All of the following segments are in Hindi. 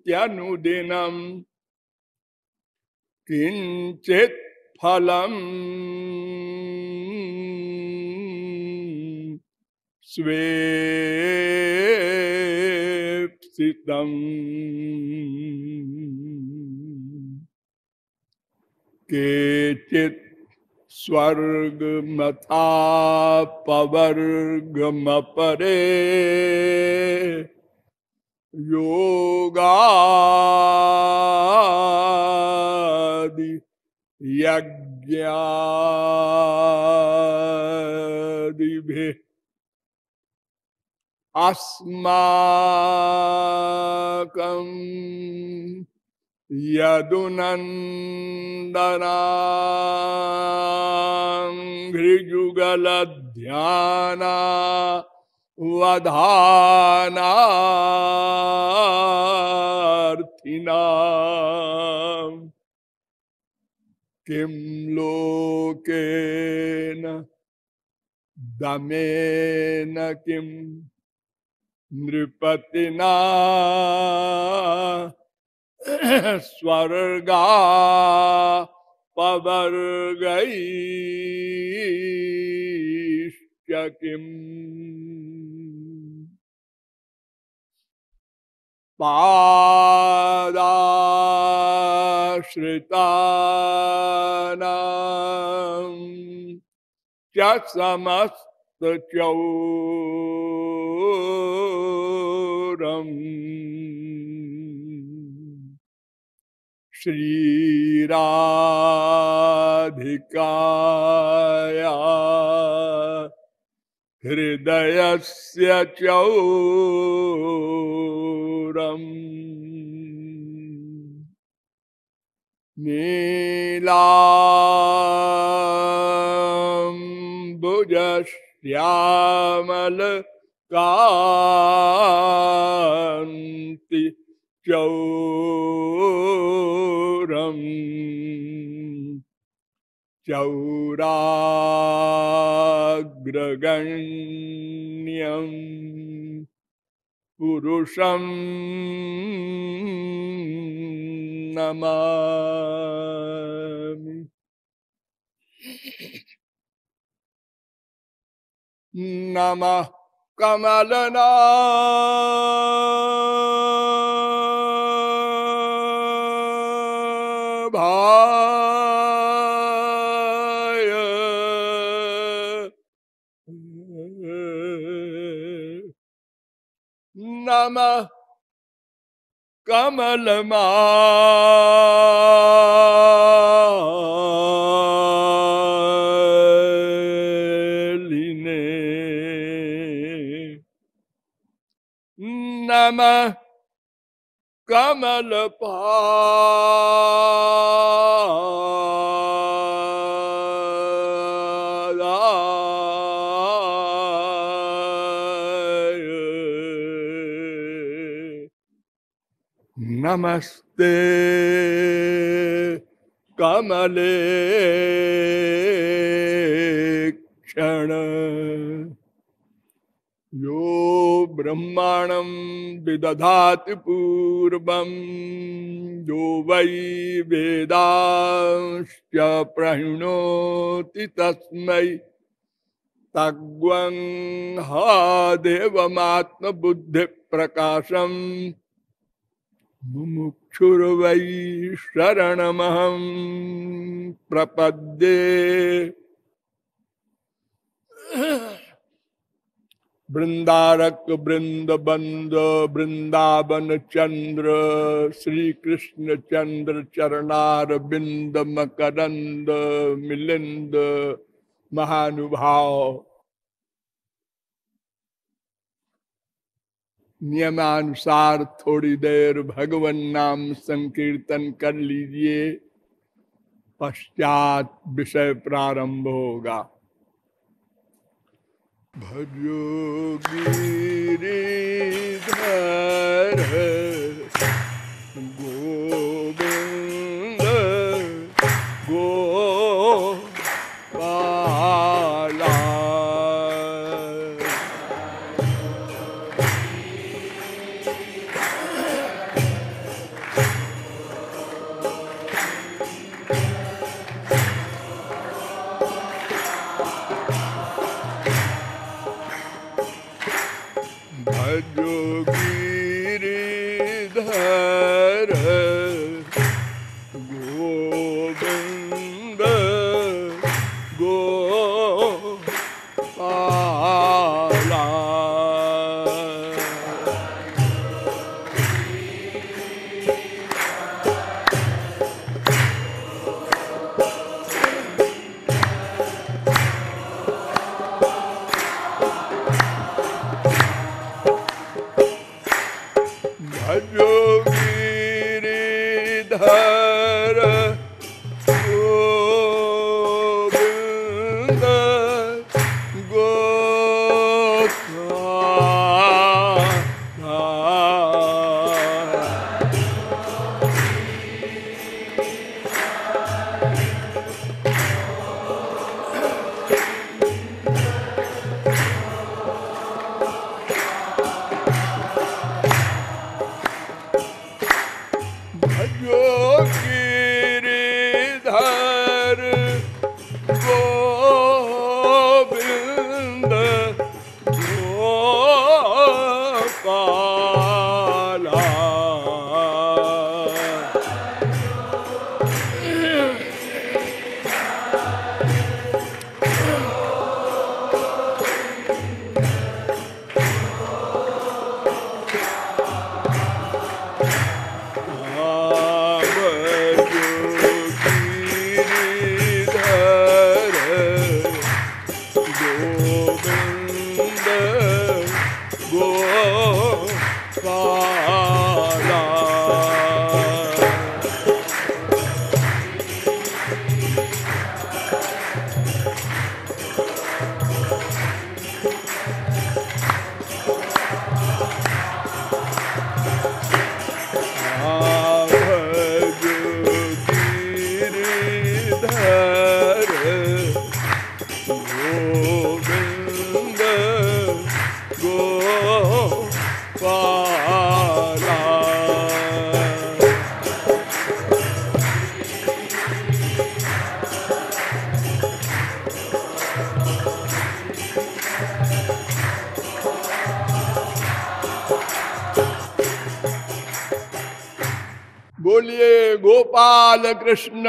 काम्योपासनयार्थयन्त्यनुदिनम् किञ्चित् फलम् स्वेप्सितम् केचित् स्वर्गमथा पवर्गमपरे योगादि यज्ञादिभिः अस्माकम् यदुनन्दनाघ्रिजुगलध्याना वधानार्थिना किं लोकेन दमेन किम नृपतिना स्वर्गा पवर्गैश्च किम्। पादाश्रितानाम् च समस्तचौरम् श्रीराधिकाया। हृदयस्य चौरम्। नीलाम्बुजश्यामल कान्ति चौरम् चौराग्रगण्यम् पुरुषं नमामि। नमः कमलना नमः कमलमालिने नमः कमलपादाय नमस्ते। कमले क्षण। यो ब्रह्माणं विदधाति पूर्वं, यो वै वेदांश्च प्रणोति तस्मै। तग्वं हा देवमात्मबुद्धिप्रकाशम् मुमुक्षुर्वै शरणमहं प्रपद्ये। वृंदारक वृंद बंद वृंदावन चंद्र श्री कृष्ण चंद्र चरणार बिंद मकरंद, मिलिंद, महानुभाव। नियमानुसार थोड़ी देर भगवन नाम संकीर्तन कर लीजिए। पश्चात विषय प्रारंभ होगा। भजो धर गोविंद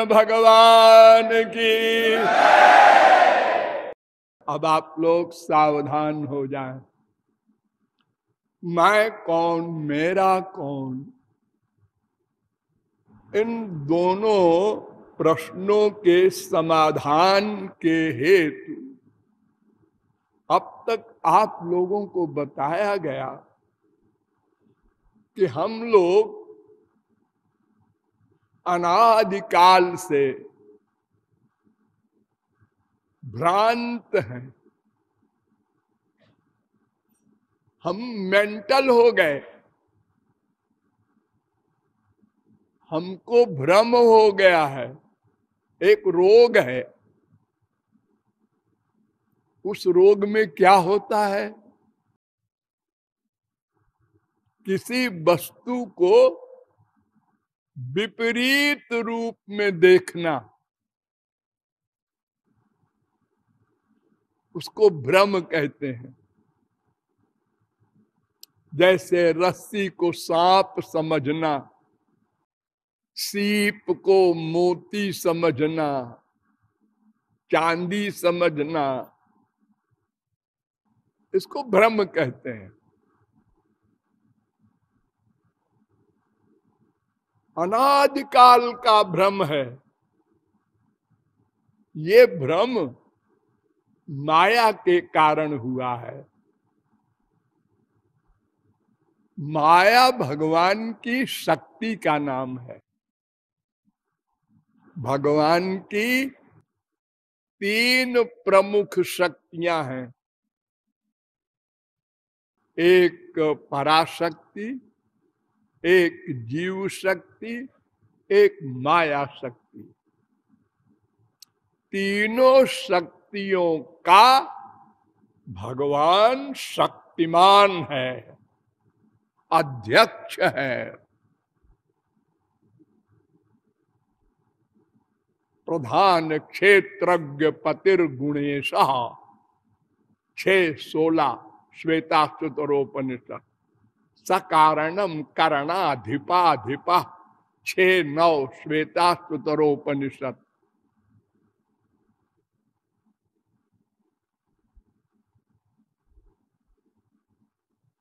भगवान की। अब आप लोग सावधान हो जाएँ। मैं कौन, मेरा कौन? इन दोनों प्रश्नों के समाधान के हेतु अब तक आप लोगों को बताया गया कि हम लोग अनादिकाल से भ्रांत हैं। हम मेंटल हो गए। हमको भ्रम हो गया है। एक रोग है। उस रोग में क्या होता है? किसी वस्तु को विपरीत रूप में देखना। उसको भ्रम कहते हैं। जैसे रस्सी को सांप समझना, सीप को मोती समझना, चांदी समझना, इसको भ्रम कहते हैं। अनादिकाल का भ्रम है। ये भ्रम माया के कारण हुआ है। माया भगवान की शक्ति का नाम है। भगवान की तीन प्रमुख शक्तियाँ हैं। एक पराशक्ति एक जीव शक्ति, एक माया शक्ति। तीनों शक्तियों का भगवान शक्तिमान है, अध्यक्ष है। प्रधान क्षेत्रज्ञ पतिर गुणेश छह सोलह श्वेताश्वतरोपनिषद सकारणम करणाधिपाधिपा। छ नौ श्वेता सुतरोपनिषद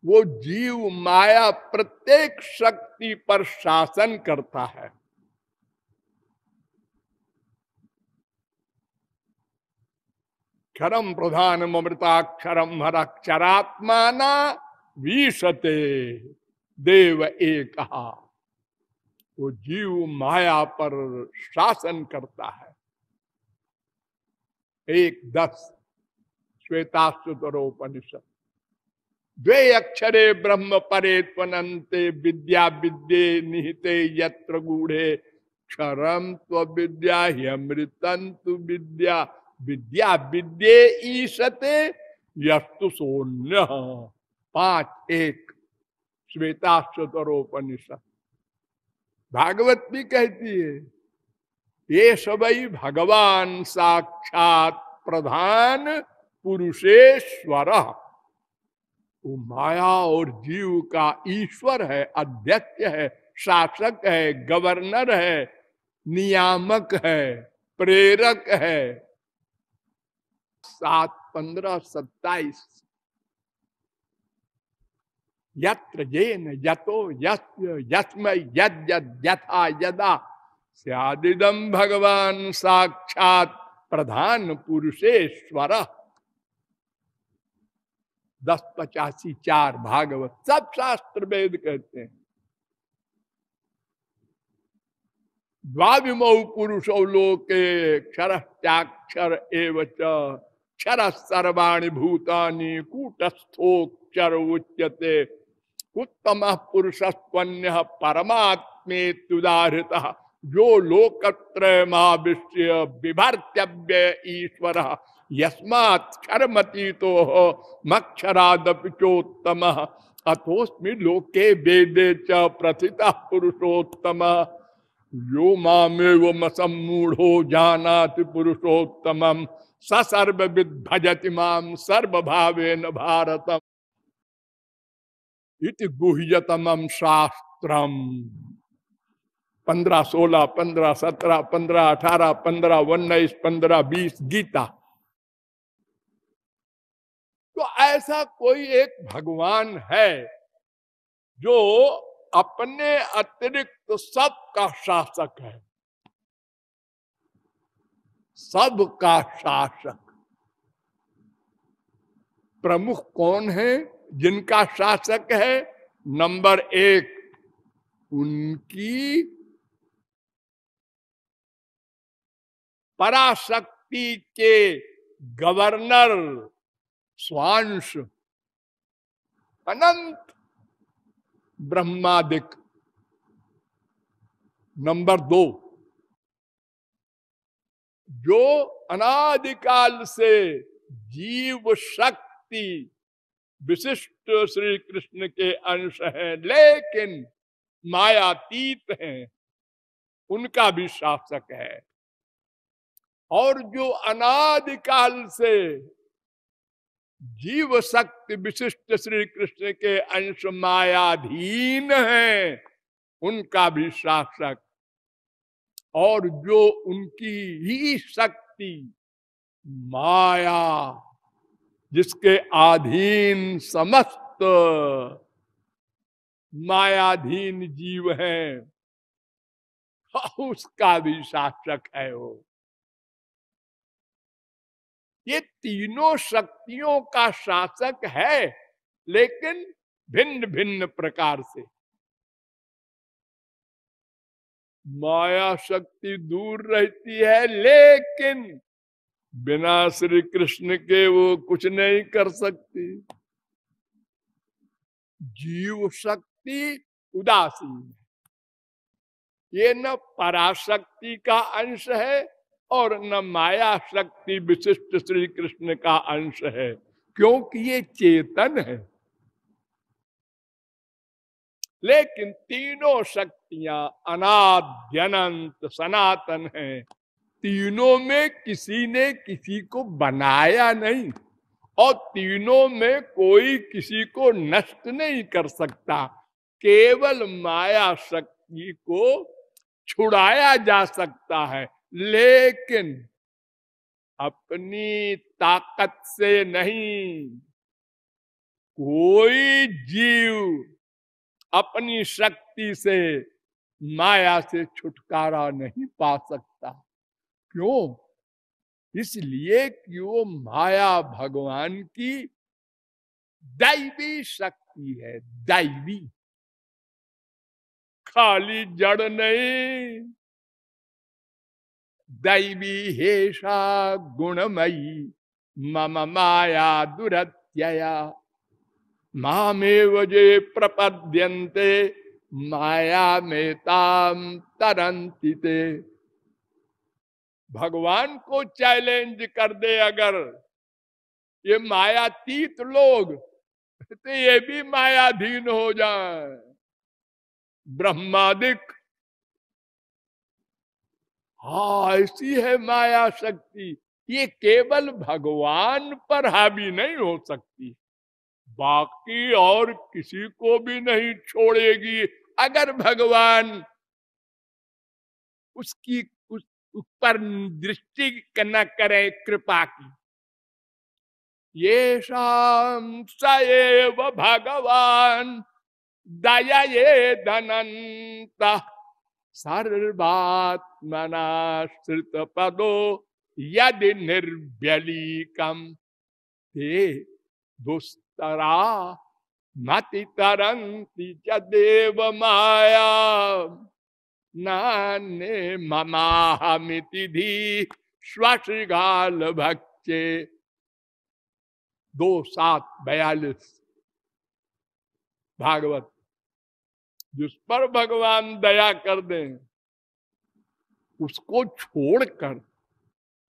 वो जीव माया प्रत्येक शक्ति पर शासन करता है। क्षरम प्रधान अमृताक्षरम हरक्षरात्माना विशते, देव एक। वो जीव माया पर शासन करता है। एक दस श्वेताश्वतरोपनिषद द्वे अक्षरे ब्रह्म परे त्वनते विद्या विद्ये निहिते, यत्र गूढ़े। क्षरम त्व विद्या अमृतन तु विद्या। विद्या विद्ये ईशते, यस्तु सोन्य। पाँच एक श्वेता शतरोपनिषद भागवत भी कहती है, ये सबई भगवान साक्षात प्रधान पुरुषेश्वर। वो माया और जीव का ईश्वर है, अध्यक्ष है, शासक है, गवर्नर है, नियामक है, प्रेरक है। सात, पंद्रह, सत्ताईस। यत्र जेन यतो यस्म यद यथा यदा सियादिदम भगवान साक्षात प्रधान पुरुषेश्वर दस पचासी चार भागवत सब शास्त्र वेद कहते हैं द्वाविमौ पुरुषो लोके क्षर चाक्षर एवं क्षर सर्वाणी भूतानि कूटस्थोक्षर उच्यते उत्तम पुरुष स्पन्य परमात्मेत्युदाहृत। जो लोकत्रयमाविश्य विभर्त्यव्य ईश्वर। यस्मात्मती तो मक्षरादपिचोत्तम अथोस्मी लोके वेदे च प्रथिता पुरुषोत्तम। यो मामेव मसमूढ़ो जानाति पुरुषोत्तम सर्व भजति माम, सर्वभावेन भारतम। इति गुह्यतम शास्त्रम। पंद्रह सोलह, पंद्रह सत्रह, पंद्रह अठारह, पंद्रह उन्नीस, पंद्रह बीस गीता। तो ऐसा कोई एक भगवान है जो अपने अतिरिक्त सबका शासक है। सबका शासक। प्रमुख कौन है? जिनका शासक है, नंबर एक, उनकी पराशक्ति के गवर्नर स्वांश अनंत ब्रह्मादिक। नंबर दो, जो अनादिकाल से जीव शक्ति विशिष्ट श्री कृष्ण के अंश हैं, लेकिन मायातीत हैं, उनका भी शासक है। और जो अनादिकाल से जीव शक्ति विशिष्ट श्री कृष्ण के अंश मायाधीन है, उनका भी शासक। और जो उनकी ही शक्ति माया जिसके अधीन समस्त मायाधीन जीव हैं, उसका भी शासक है वो। ये तीनों शक्तियों का शासक है, लेकिन भिन्न भिन्न प्रकार से। माया शक्ति दूर रहती है, लेकिन बिना श्री कृष्ण के वो कुछ नहीं कर सकती। जीव शक्ति उदासीन ये न पराशक्ति का अंश है और न माया शक्ति विशिष्ट श्री कृष्ण का अंश है, क्योंकि ये चेतन है। लेकिन तीनों शक्तियाँ अनाद्यनंत सनातन है। तीनों में किसी ने किसी को बनाया नहीं और तीनों में कोई किसी को नष्ट नहीं कर सकता। केवल माया शक्ति को छुड़ाया जा सकता है, लेकिन अपनी ताकत से नहीं। कोई जीव अपनी शक्ति से माया से छुटकारा नहीं पा सकता। क्यों? इसलिए कि वो माया भगवान की दैवी शक्ति है, दैवी। खाली जड़ नहीं। दैवी हेषा गुणमयी, मम माया दुरत्यया। मामेव जे प्रपद्यन्ते, माया में ताम भगवान को चैलेंज कर दे अगर। ये मायातीत लोग तो ये भी मायाधीन हो जाए। ब्रह्मादिक, हा ऐसी है माया शक्ति। ये केवल भगवान पर हावी नहीं हो सकती। बाकी और किसी को भी नहीं छोड़ेगी। अगर भगवान उसकी उस पर दृष्टि न करे कृपा की। ये शाम सएव भगवान दया ये धनंत सर्वात्मना श्रुत पदो यदि निर्व्यलीकम। ते दुस्तरा मति तरंती च देव माया नाने ममाहमिति धी श्वासगाल भक्चे दो सात बयालीस। भागवत। जिस पर भगवान दया कर दें, उसको छोड़कर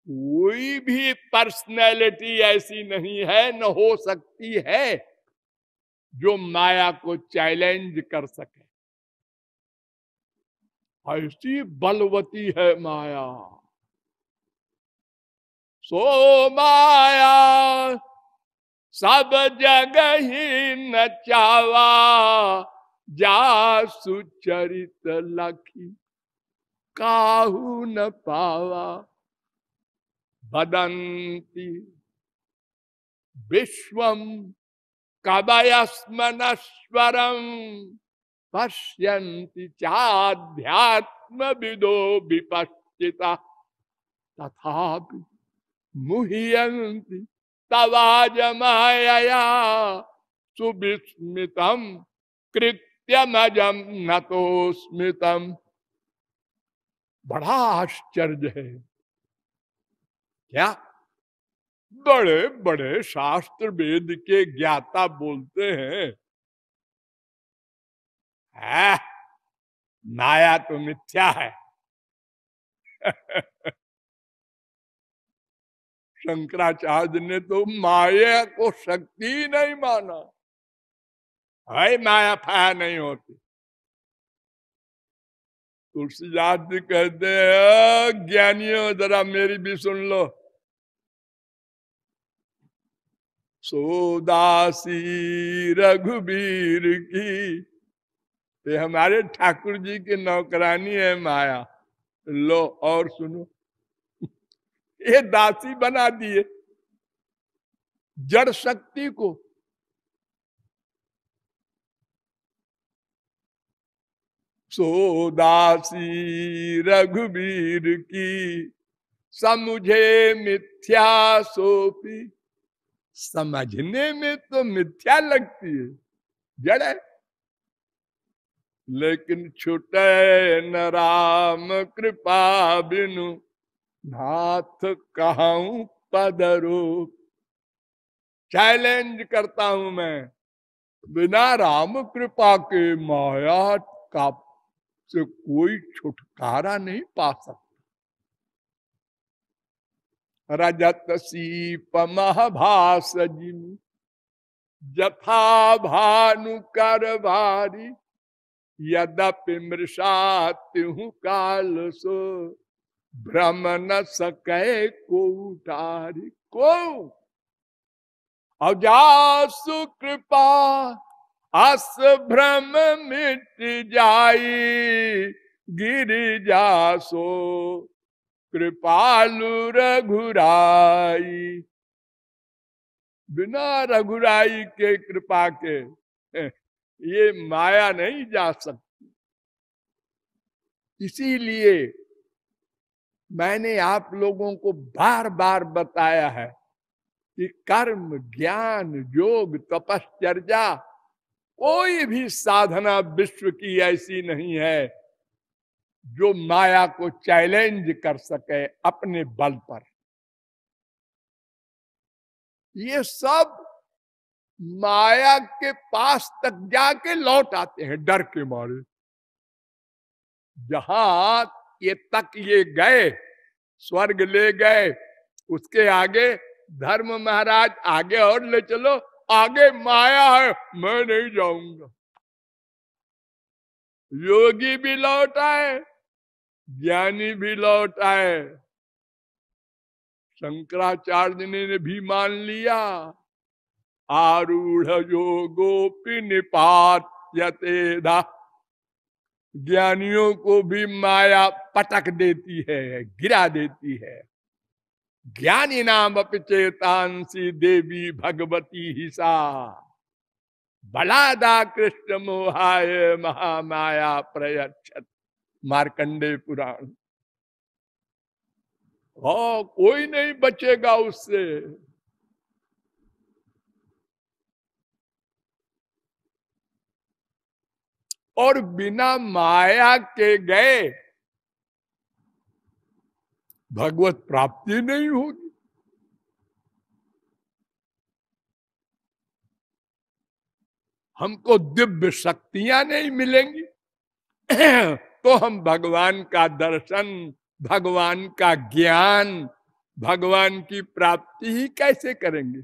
कोई भी पर्सनैलिटी ऐसी नहीं है, न हो सकती है, जो माया को चैलेंज कर सके। ऐसी बलवती है माया। सो माया, सब जगह ही नचावा जा सुचरित लखी, काहू न पावा। बदंती, विश्वम कवयस्मनस्वरम पश्यन्ति चाध्यात्म विदो विपश्चिता। तथापि मुह्यन्ति तवाज माया सुविस्मितम कृत्यमजम न तो स्मितम बड़ा आश्चर्य है। क्या? बड़े बड़े शास्त्र वेद के ज्ञाता बोलते हैं है? माया तो मिथ्या है। शंकराचार्य ने तो माया को शक्ति नहीं माना। है माया फाया नहीं होती। तुलसीदास जी कहते हैं, ज्ञानियों, जरा मेरी भी सुन लो। सोदासी रघुबीर की ये हमारे ठाकुर जी की नौकरानी है माया। लो, और सुनो। ये दासी बना दिए। जड़ शक्ति को। सो दासी रघुवीर की, समुझे मिथ्या सोपी। समझने में तो मिथ्या लगती है। जड़ है। लेकिन छुटे न राम कृपा बिनु। नाथ कहूँ पदरू। चैलेंज करता हूँ मैं। बिना राम कृपा के माया का से कोई छुटकारा नहीं पा सकता। रजत सीप महाभास जिन। जथा भानु कर भारी यद्यपि मृषात्यु काल सो भ्रम न सके को? उठारी को अजासु कृपा, अस भ्रम मिट जाई, गिरिजासो कृपालु रघुराई। बिना रघुराई के कृपा के ये माया नहीं जा सकती। इसीलिए मैंने आप लोगों को बार बार बताया है कि कर्म, ज्ञान, योग, तपश्चर्या, कोई भी साधना विश्व की ऐसी नहीं है जो माया को चैलेंज कर सके अपने बल पर। ये सब माया के पास तक जाके लौट आते हैं डर के मारे। जहाँ ये तक ये गए, स्वर्ग ले गए, उसके आगे धर्म महाराज आगे और ले चलो, आगे माया है, मैं नहीं जाऊँगा। योगी भी लौट आए, ज्ञानी भी लौट आए। शंकराचार्य ने भी मान लिया। आरूढ़ योगोपि निपात यतेधा ज्ञानियों को भी माया पटक देती है, गिरा देती है। ज्ञानी नाम चेतांसी देवी भगवती हिसा। बलादा कृष्ण मोहाय महामाया प्रयक्षत मार्कंडे पुराण। हो कोई नहीं बचेगा उससे। और बिना माया के गए। भगवत प्राप्ति नहीं होगी। हमको दिव्य शक्तियाँ नहीं मिलेंगी। तो हम भगवान का दर्शन, भगवान का ज्ञान, भगवान की प्राप्ति ही कैसे करेंगे?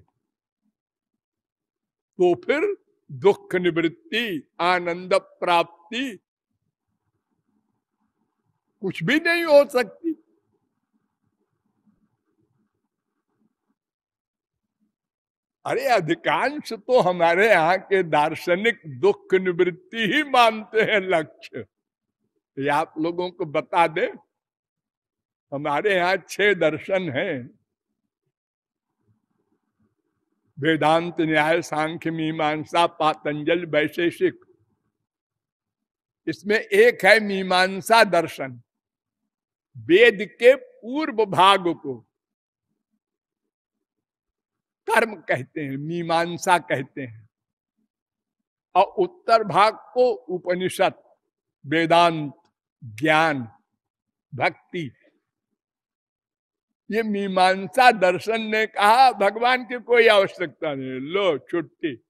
तो फिर दुख निवृत्ति, आनंद प्राप्ति। कुछ भी नहीं हो सकती। अरे, अधिकांश तो हमारे यहाँ के दार्शनिक दुख निवृत्ति ही मानते हैं लक्ष्य। ये आप लोगों को बता दे, हमारे यहाँ छह दर्शन हैं। वेदांत न्याय सांख्य मीमांसा पातंजल वैशेषिक। इसमें एक है मीमांसा दर्शन, वेद के पूर्व भाग को। कर्म कहते हैं, मीमांसा कहते हैं। और उत्तर भाग को उपनिषद, वेदांत, ज्ञान, भक्ति ये मीमांसा दर्शन ने कहा, भगवान की कोई आवश्यकता नहीं। लो, छुट्टी।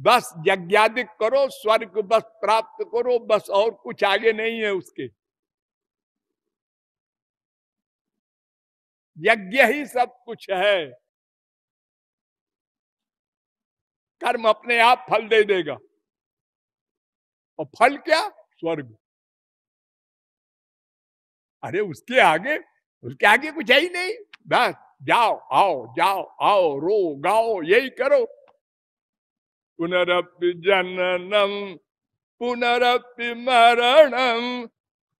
बस यज्ञादिक करो, स्वर्ग बस प्राप्त करो, बस और कुछ आगे नहीं है उसके। यज्ञ ही सब कुछ है। कर्म अपने आप फल दे देगा। और फल क्या? स्वर्ग। अरे, उसके आगे उसके आगे कुछ है ही नहीं। बस, जाओ, आओ जाओ, आओ, रो, गाओ, यही करो। पुनरपि जननम पुनरपि मरणम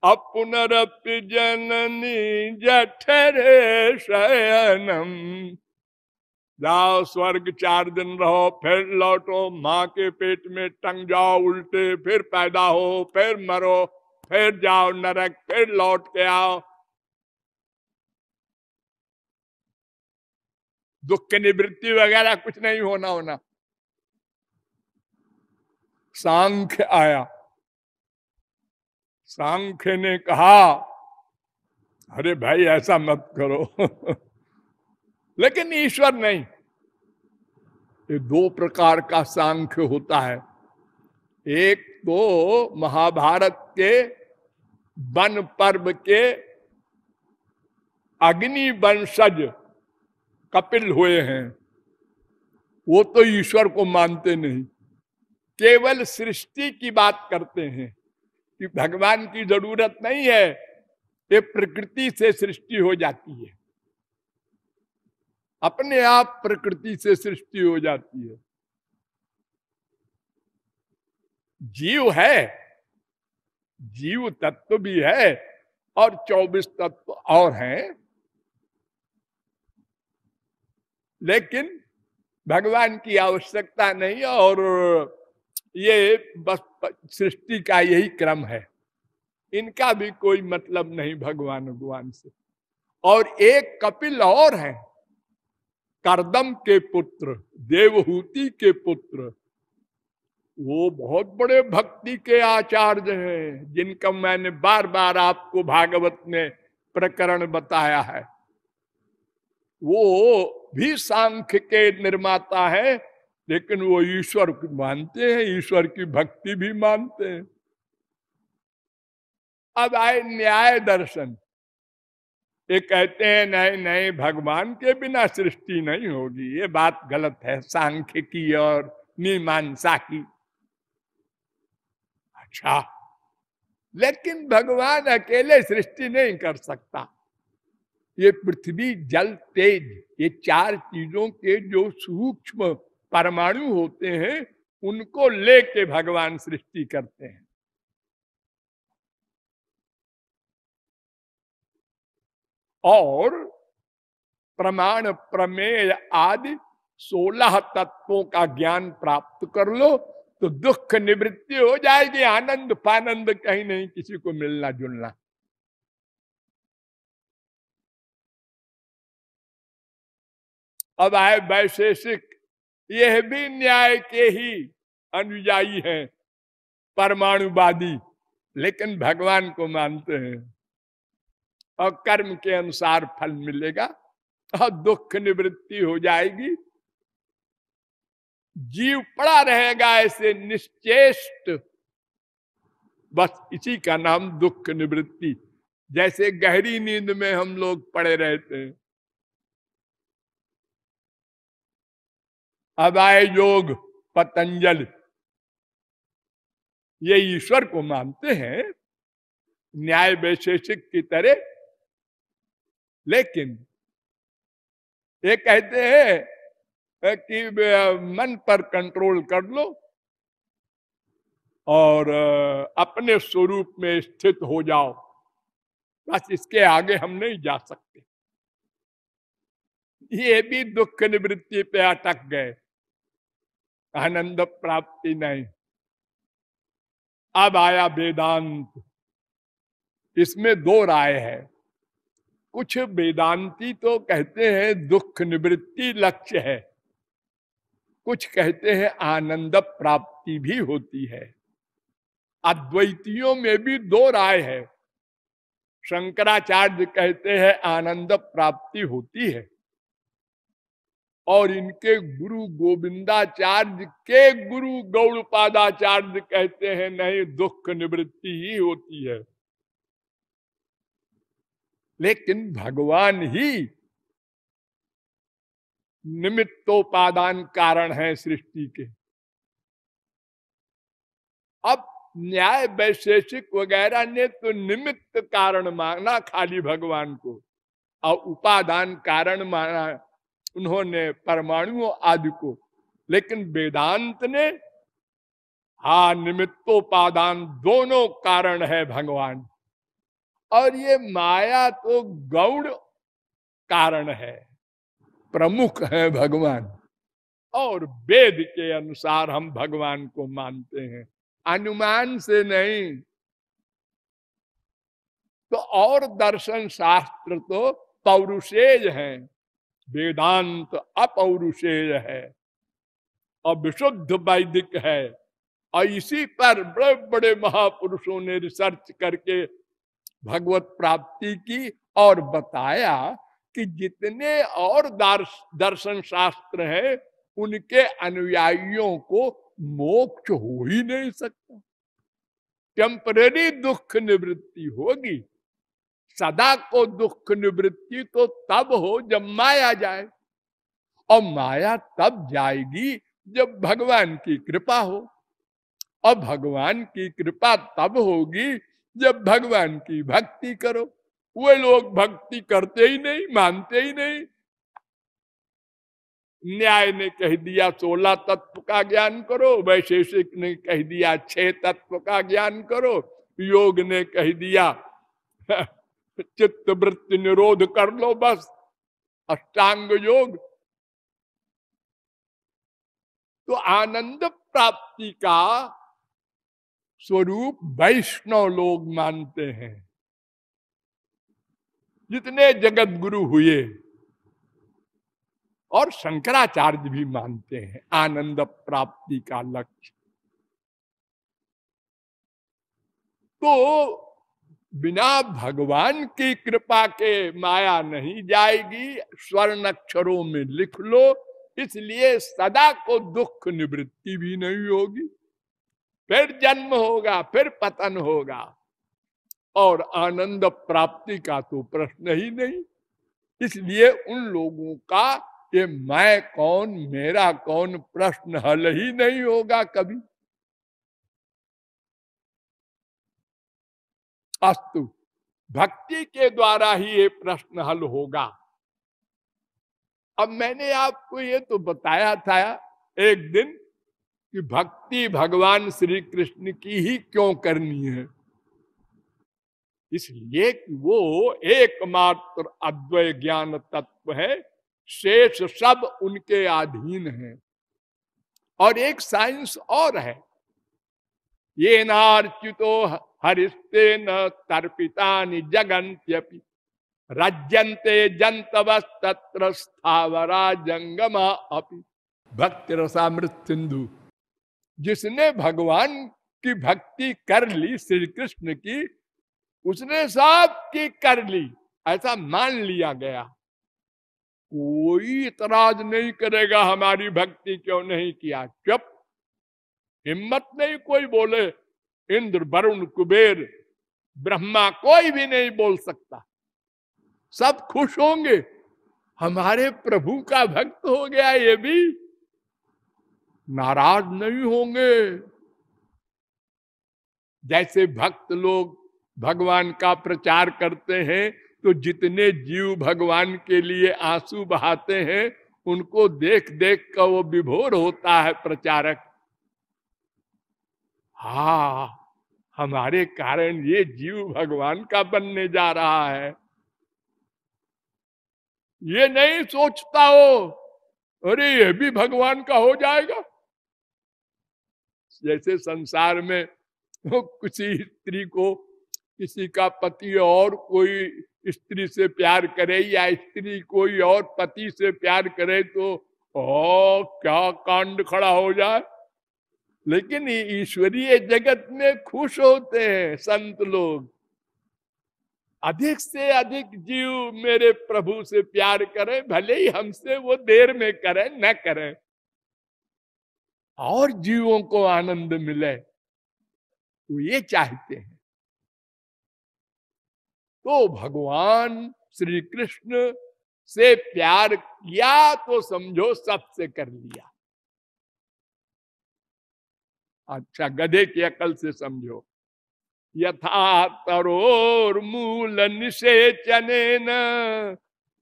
अपुनरपि जननी जठरे शयनम। जाओ, स्वर्ग चार दिन रहो, फिर लौटो, माँ के पेट में टंग जाओ, उल्टे फिर पैदा हो, फिर मरो। फिर जाओ नरक, फिर लौट के आओ। दुख की निवृत्ति वगैरह कुछ नहीं होना होना। सांख्य आया। सांख्य ने कहा, अरे भाई, ऐसा मत करो। लेकिन ईश्वर नहीं। ये दो प्रकार का सांख्य होता है। एक तो महाभारत के वन पर्व के अग्नि वंशज कपिल हुए हैं। वो तो ईश्वर को मानते नहीं। केवल सृष्टि की बात करते हैं कि भगवान की ज़रूरत नहीं है, ये प्रकृति से सृष्टि हो जाती है। अपने आप प्रकृति से सृष्टि हो जाती है। जीव है जीव तत्व भी है और चौबीस तत्व और हैं। लेकिन भगवान की आवश्यकता नहीं और ये बस सृष्टि का यही क्रम है। इनका भी कोई मतलब नहीं भगवान भगवान से। और एक कपिल और है, करदम के पुत्र, देवहूति के पुत्र वो बहुत बड़े भक्ति के आचार्य हैं, जिनका मैंने बार बार आपको भागवत में प्रकरण बताया है। वो भी सांख्य के निर्माता है, लेकिन वो ईश्वर मानते हैं, ईश्वर की भक्ति भी मानते हैं। अब आए न्याय दर्शन। ये कहते हैं, नहीं नहीं, भगवान के बिना सृष्टि नहीं होगी। ये बात गलत है, सांख्य की और मीमांसा की। अच्छा। लेकिन भगवान अकेले सृष्टि नहीं कर सकता। ये पृथ्वी, जल, तेज, ये चार चीज़ों के जो सूक्ष्म परमाणु होते हैं, उनको लेके भगवान सृष्टि करते हैं। और प्रमाण प्रमेय आदि सोलह तत्वों का ज्ञान प्राप्त कर लो तो दुख निवृत्ति हो जाएगी, आनंद फानंद कहीं नहीं, किसी को मिलना जुलना। अब आए वैशेषिक, यह भी न्याय के ही अनुयायी हैं, परमाणुवादी, लेकिन भगवान को मानते हैं। और कर्म के अनुसार फल मिलेगा, और दुख निवृत्ति हो जाएगी जीव पड़ा रहेगा ऐसे निश्चेष्ट। बस इसी का नाम दुख निवृत्ति। जैसे गहरी नींद में हम लोग पड़े रहते हैं। अब आए योग, पतंजल। ये ईश्वर को मानते हैं, न्याय वैशेषिक की तरह। लेकिन ये कहते हैं कि मन पर कंट्रोल कर लो और अपने स्वरूप में स्थित हो जाओ। बस इसके आगे हम नहीं जा सकते। ये भी दुख निवृत्ति पे अटक गए। आनंद प्राप्ति नहीं। अब आया वेदांत। इसमें दो राय है। कुछ वेदांती तो कहते हैं दुख निवृत्ति लक्ष्य है। कुछ कहते हैं, आनंद प्राप्ति भी होती है। अद्वैतियों में भी दो राय है। शंकराचार्य कहते हैं, आनंद प्राप्ति होती है। और इनके गुरु गोविंदाचार्य के गुरु गौड़पादाचार्य कहते हैं, नहीं, दुख निवृत्ति ही होती है। लेकिन भगवान ही निमित्तोपादान कारण है सृष्टि के। अब न्याय वैशेषिक वगैरह ने तो निमित्त कारण माना खाली भगवान को, और उपादान कारण माना उन्होंने परमाणुओं आदि को। लेकिन वेदांत ने, हा निमित्तोपादान दोनों कारण है भगवान। और ये माया तो गौड़ कारण है। प्रमुख है भगवान। और वेद के अनुसार हम भगवान को मानते हैं। अनुमान से नहीं। तो और दर्शन शास्त्र तो पौरुषेय है। वेदांत अपौरुषेय है। और विशुद्ध वैदिक है। और इसी पर बड़े बड़े महापुरुषों ने रिसर्च करके भगवत प्राप्ति की और बताया कि जितने और दर्शन शास्त्र है, उनके अनुयायियों को मोक्ष हो ही नहीं सकता। टेम्पररी दुख निवृत्ति होगी, सदा को दुख निवृत्ति तो तब हो जब माया जाए, और माया तब जाएगी जब भगवान की कृपा हो, और भगवान की कृपा तब होगी जब भगवान की भक्ति करो। वे लोग भक्ति करते ही नहीं, मानते ही नहीं। न्याय ने कह दिया, सोलह तत्व का ज्ञान करो, वैशेषिक ने कह दिया, छह तत्व का ज्ञान करो। योग ने कह दिया, चित्त वृत्ति निरोध कर लो बस, अष्टांग योग। तो आनंद प्राप्ति का स्वरूप वैष्णव लोग मानते हैं। जितने जगत गुरु हुए। और शंकराचार्य भी मानते हैं, आनंद प्राप्ति का लक्ष्य। तो बिना भगवान की कृपा के माया नहीं जाएगी स्वर्ण अक्षरों में लिख लो, इसलिए सदा को दुख निवृत्ति भी नहीं होगी। फिर जन्म होगा, फिर पतन होगा। और आनंद प्राप्ति का तो प्रश्न ही नहीं। इसलिए उन लोगों का कि मैं कौन, मेरा कौन प्रश्न हल ही नहीं होगा कभी। अस्तु, भक्ति के द्वारा ही ये प्रश्न हल होगा। अब मैंने आपको ये तो बताया था एक दिन कि भक्ति भगवान श्री कृष्ण की ही क्यों करनी है? इसलिए वो एकमात्र अद्वय ज्ञान तत्व है, शेष सब उनके अधीन है। और एक साइंस और है। ये नार्चितो हरिस्ते न तर्पिता जगंत्यपि रज्यंते जंतवस्तत्र स्थावरा जंगमा अपि। भक्ति रसामृत सिंधु जिसने भगवान की भक्ति कर ली श्री कृष्ण की उसने सब की कर ली, ऐसा मान लिया गया। कोई इतराज नहीं करेगा हमारी भक्ति क्यों नहीं किया? चुप। हिम्मत नहीं कोई बोले, इंद्र, वरुण, कुबेर, ब्रह्मा कोई भी नहीं बोल सकता। सब खुश होंगे। हमारे प्रभु का भक्त हो गया ये भी। नाराज़ नहीं होंगे। जैसे भक्त लोग भगवान का प्रचार करते हैं तो जितने जीव भगवान के लिए आँसू बहाते हैं, उनको देख देख कर वो विभोर होता है प्रचारक। हा, हमारे कारण ये जीव भगवान का बनने जा रहा है। ये नहीं सोचता हो, अरे ये भी भगवान का हो जाएगा। जैसे संसार में तो किसी स्त्री को किसी का पति और कोई स्त्री से प्यार करे या स्त्री कोई और पति से प्यार करे तो ओ क्या कांड खड़ा हो जाए। लेकिन ईश्वरीय जगत में खुश होते हैं संत लोग। अधिक से अधिक जीव मेरे प्रभु से प्यार करें, भले ही हमसे वो देर में करें, न करें। और जीवों को आनंद मिले वो ये चाहते हैं। तो भगवान श्री कृष्ण से प्यार किया तो समझो सबसे कर लिया। अच्छा गधे की अकल से समझो। यथा तरोर मूल निषेचन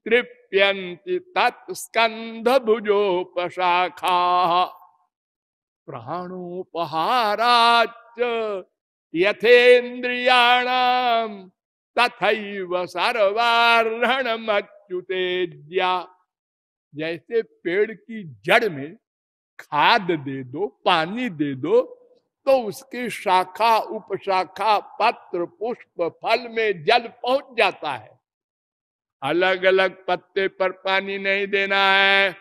तृप्यंति तत्स्कंध भुजोपशाखा। प्राणोपहाराच यथेन्द्रियाणाम तथैव सर्वारणमच्युतेज्या जैसे पेड़ की जड़ में खाद दे दो, पानी दे दो तो उसकी शाखा, उपशाखा, पत्र, पुष्प, फल में जल पहुँच जाता है। अलग अलग पत्ते पर पानी नहीं देना है।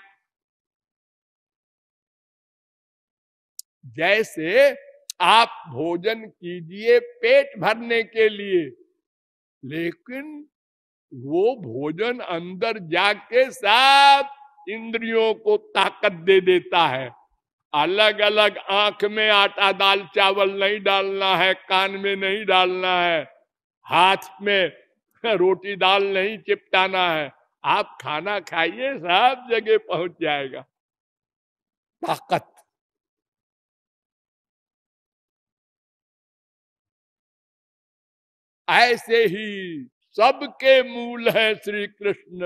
जैसे आप भोजन कीजिए पेट भरने के लिए लेकिन वो भोजन अंदर जाके सब इंद्रियों को ताकत दे देता है। अलग अलग आँख में आटा दाल चावल नहीं डालना है, कान में नहीं डालना है, हाथ में रोटी दाल नहीं चिपटाना है। आप खाना खाइए, सब जगह पहुँच जाएगा। ताकत। ऐसे ही सबके मूल है श्री कृष्ण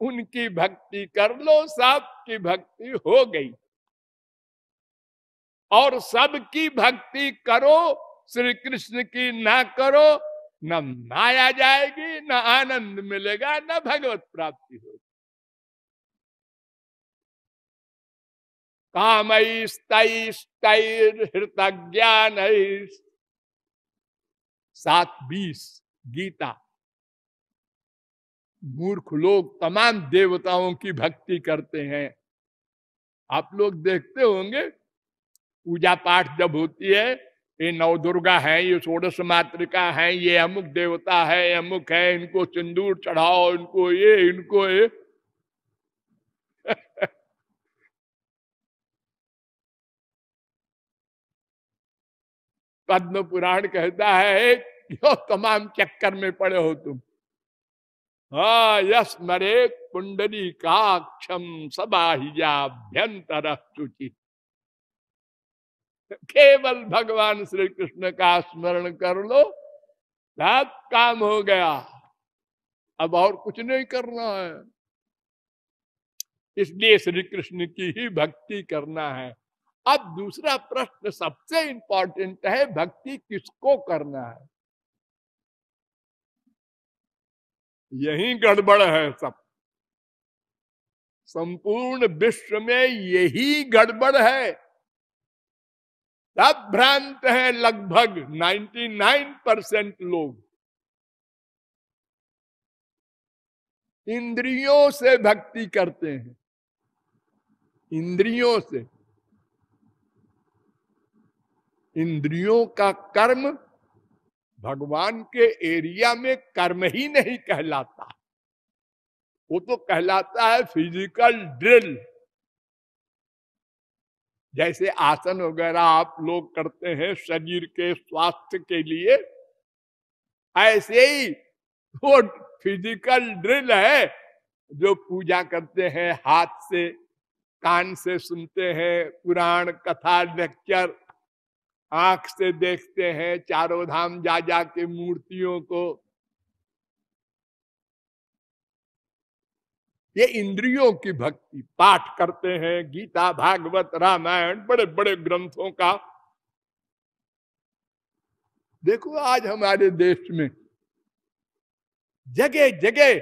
उनकी भक्ति कर लो, सबकी भक्ति हो गई। और सबकी भक्ति करो श्री कृष्ण की ना करो, न माया जाएगी, न आनंद मिलेगा, न भगवत प्राप्ति होगी। काम ज्ञान सात, बीस, गीता। मूर्ख लोग तमाम देवताओं की भक्ति करते हैं। आप लोग देखते होंगे, पूजा पाठ जब होती है, ये नव दुर्गा है, ये षोडश मातृका है, ये अमुक देवता है अमुक है, इनको सिंदूर चढ़ाओ, इनको ये इनको ये। पद्म पुराण कहता है क्यों तमाम चक्कर में पड़े हो तुम। हा यश मरे कुंडली काक्षम सबाहियाभ्यंतर सुचित केवल भगवान श्री कृष्ण का स्मरण कर लो सब काम हो गया। अब और कुछ नहीं करना है। इसलिए श्री कृष्ण की ही भक्ति करना है। अब दूसरा प्रश्न सबसे इंपॉर्टेंट है, भक्ति किसको करना है? यही गड़बड़ है सब। संपूर्ण विश्व में यही गड़बड़ है। सब भ्रांत है लगभग 99 परसेंट लोग। इंद्रियों से भक्ति करते हैं। इंद्रियों से। इंद्रियों का कर्म भगवान के एरिया में कर्म ही नहीं कहलाता। वो तो कहलाता है फ़िज़िकल ड्रिल जैसे आसन वगैरह आप लोग करते हैं शरीर के स्वास्थ्य के लिए, ऐसे ही वो फ़िज़िकल ड्रिल है जो पूजा करते हैं, हाथ से, कान से सुनते हैं, पुराण, कथा लेक्चर आँख से देखते हैं, चारों धाम जा जा के मूर्तियों को। ये इंद्रियों की भक्ति पाठ करते हैं, गीता, भागवत, रामायण बड़े बड़े ग्रंथों का। देखो, आज हमारे देश में जगह जगह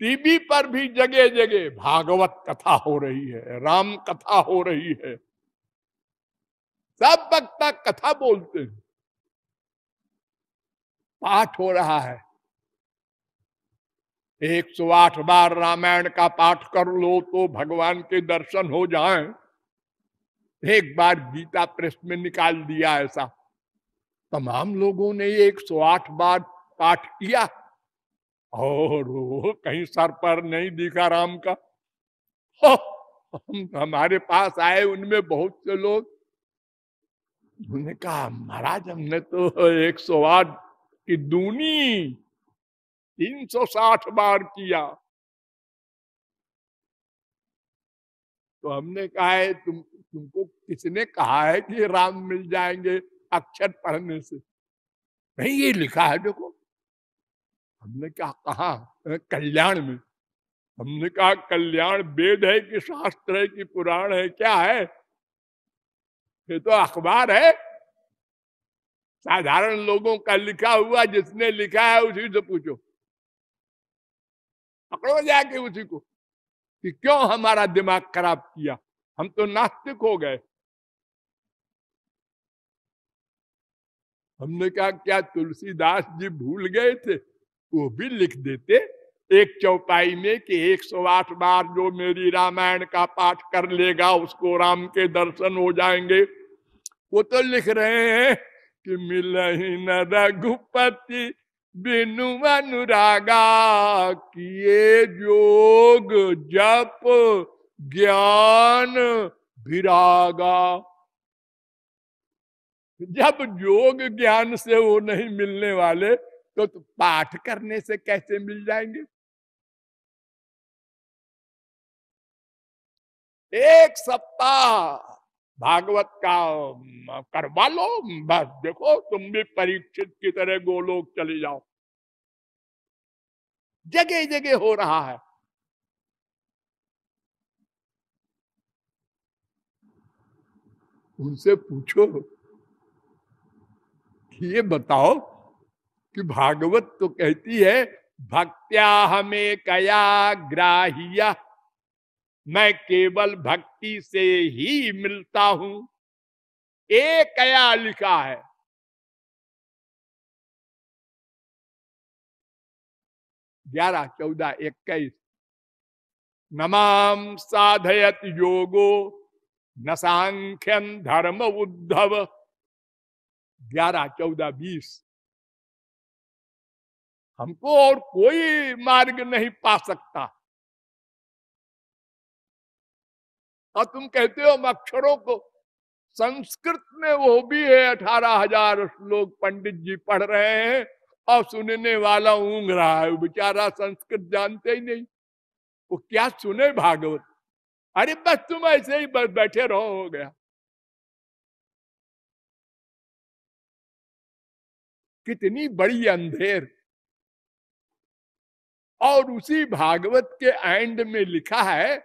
टीवी पर भी जगह जगह भागवत कथा हो रही है, राम कथा हो रही है। सब वक्ता कथा बोलते हैं। पाठ हो रहा है। एक सौ आठ बार रामायण का पाठ कर लो तो भगवान के दर्शन हो जाएँ। एक बार गीता प्रेस में निकाल दिया ऐसा। तमाम लोगों ने एक सौ आठ बार पाठ किया। और वो कहीं सर पर नहीं दिखा राम का। हम हमारे पास आए, उनमें बहुत से लोग उन्होंने कहा, महाराज, हमने तो एक सौ आठ की दूनी तीन सौ साठ बार किया। तो हमने कहा है तुम, तुमको किसने कहा है कि राम मिल जाएँगे अक्षर पढ़ने से? नहीं, ये लिखा है, देखो। हमने क्या कहा? कल्याण में। हमने कहा, कल्याण वेद है कि शास्त्र है कि पुराण है, क्या है? ये तो अखबार है। साधारण लोगों का लिखा हुआ जिसने लिखा है उसी से पूछो। पकड़ो जाके उसी को कि क्यों हमारा दिमाग खराब किया? हम तो नास्तिक हो गए। हमने कहा, क्या तुलसीदास जी भूल गए थे? वो भी लिख देते। एक चौपाई में कि 108 बार जो मेरी रामायण का पाठ कर लेगा उसको राम के दर्शन हो जाएँगे। वो तो लिख रहे हैं कि मिल ही न रघुपति बिनु अनुरागा किए जोग जप ज्ञान विरागा। जब योग ज्ञान से वो नहीं मिलने वाले तो, तो पाठ करने से कैसे मिल जाएँगे? एक सप्ताह भागवत का करवा लो, बस देखो तुम भी परीक्षित की तरह गोलोक चले जाओ। जगह जगह हो रहा है। उनसे पूछो कि ये बताओ कि भागवत तो कहती है भक्त्या हमें कया ग्राहिया मैं केवल भक्ति से ही मिलता हूँ। एक कया लिखा है। ग्यारह, चौदह, इक्कीस। नमाम साधयत योगो न सांख्यन धर्म उद्धव। ग्यारह, चौदह, बीस। हमको और कोई मार्ग नहीं पा सकता। और तुम कहते हो हम अक्षरों को, संस्कृत में वो भी है, अठारह हज़ार श्लोक पंडित जी पढ़ रहे हैं और सुनने वाला ऊंग रहा है बेचारा संस्कृत जानते ही नहीं। वो क्या सुने भागवत? अरे बस तुम ऐसे ही बस बैठे रहो, हो गया। कितनी बड़ी अंधेर। और उसी भागवत के एंड में लिखा है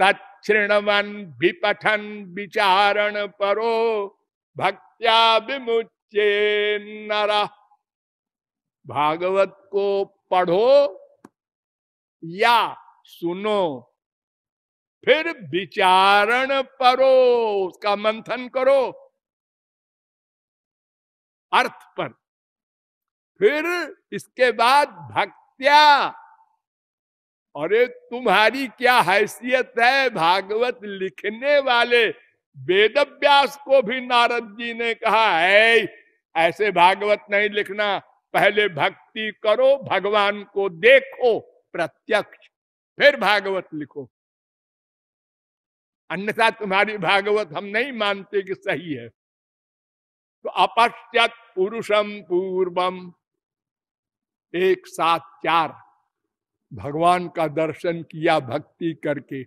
तृणवन विपठन विचारण परो भक्त्या विमुचे नरा। भागवत को पढ़ो, या सुनो, फिर विचारण परो, उसका मंथन करो। अर्थ पर, फिर इसके बाद भक्त्या अरे तुम्हारी क्या हैसियत है भागवत लिखने वाले? वेद व्यास को भी नारद जी ने कहा है ऐसे भागवत नहीं लिखना। पहले भक्ति करो, भगवान को देखो, प्रत्यक्ष, फिर भागवत लिखो। अन्यथा तुम्हारी भागवत हम नहीं मानते कि सही है। तो अपश्चात पुरुषम पूर्वम एक साथ चार। भगवान का दर्शन किया, भक्ति करके।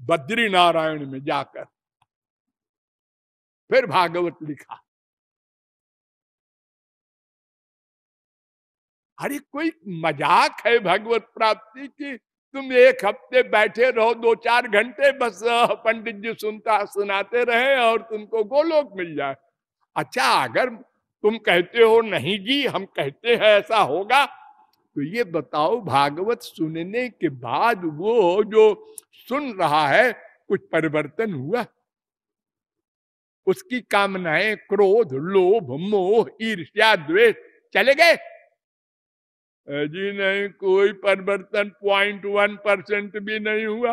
बद्री नारायण में जाकर फिर भागवत लिखा। अरे, कोई मज़ाक है भगवत प्राप्ति की? तुम एक हफ़्ते बैठे रहो दो चार घंटे बस पंडित जी सुनता सुनाते रहे और तुमको गोलोक मिल जाए। अच्छा अगर तुम कहते हो नहीं जी, हम कहते हैं ऐसा होगा। तो ये बताओ भागवत सुनने के बाद वो जो सुन रहा है, कुछ परिवर्तन हुआ? उसकी कामनाएँ, क्रोध, लोभ, मोह, ईर्ष्या, द्वेष चले गए? जी नहीं, कोई परिवर्तन पॉइंट वन परसेंट भी नहीं हुआ।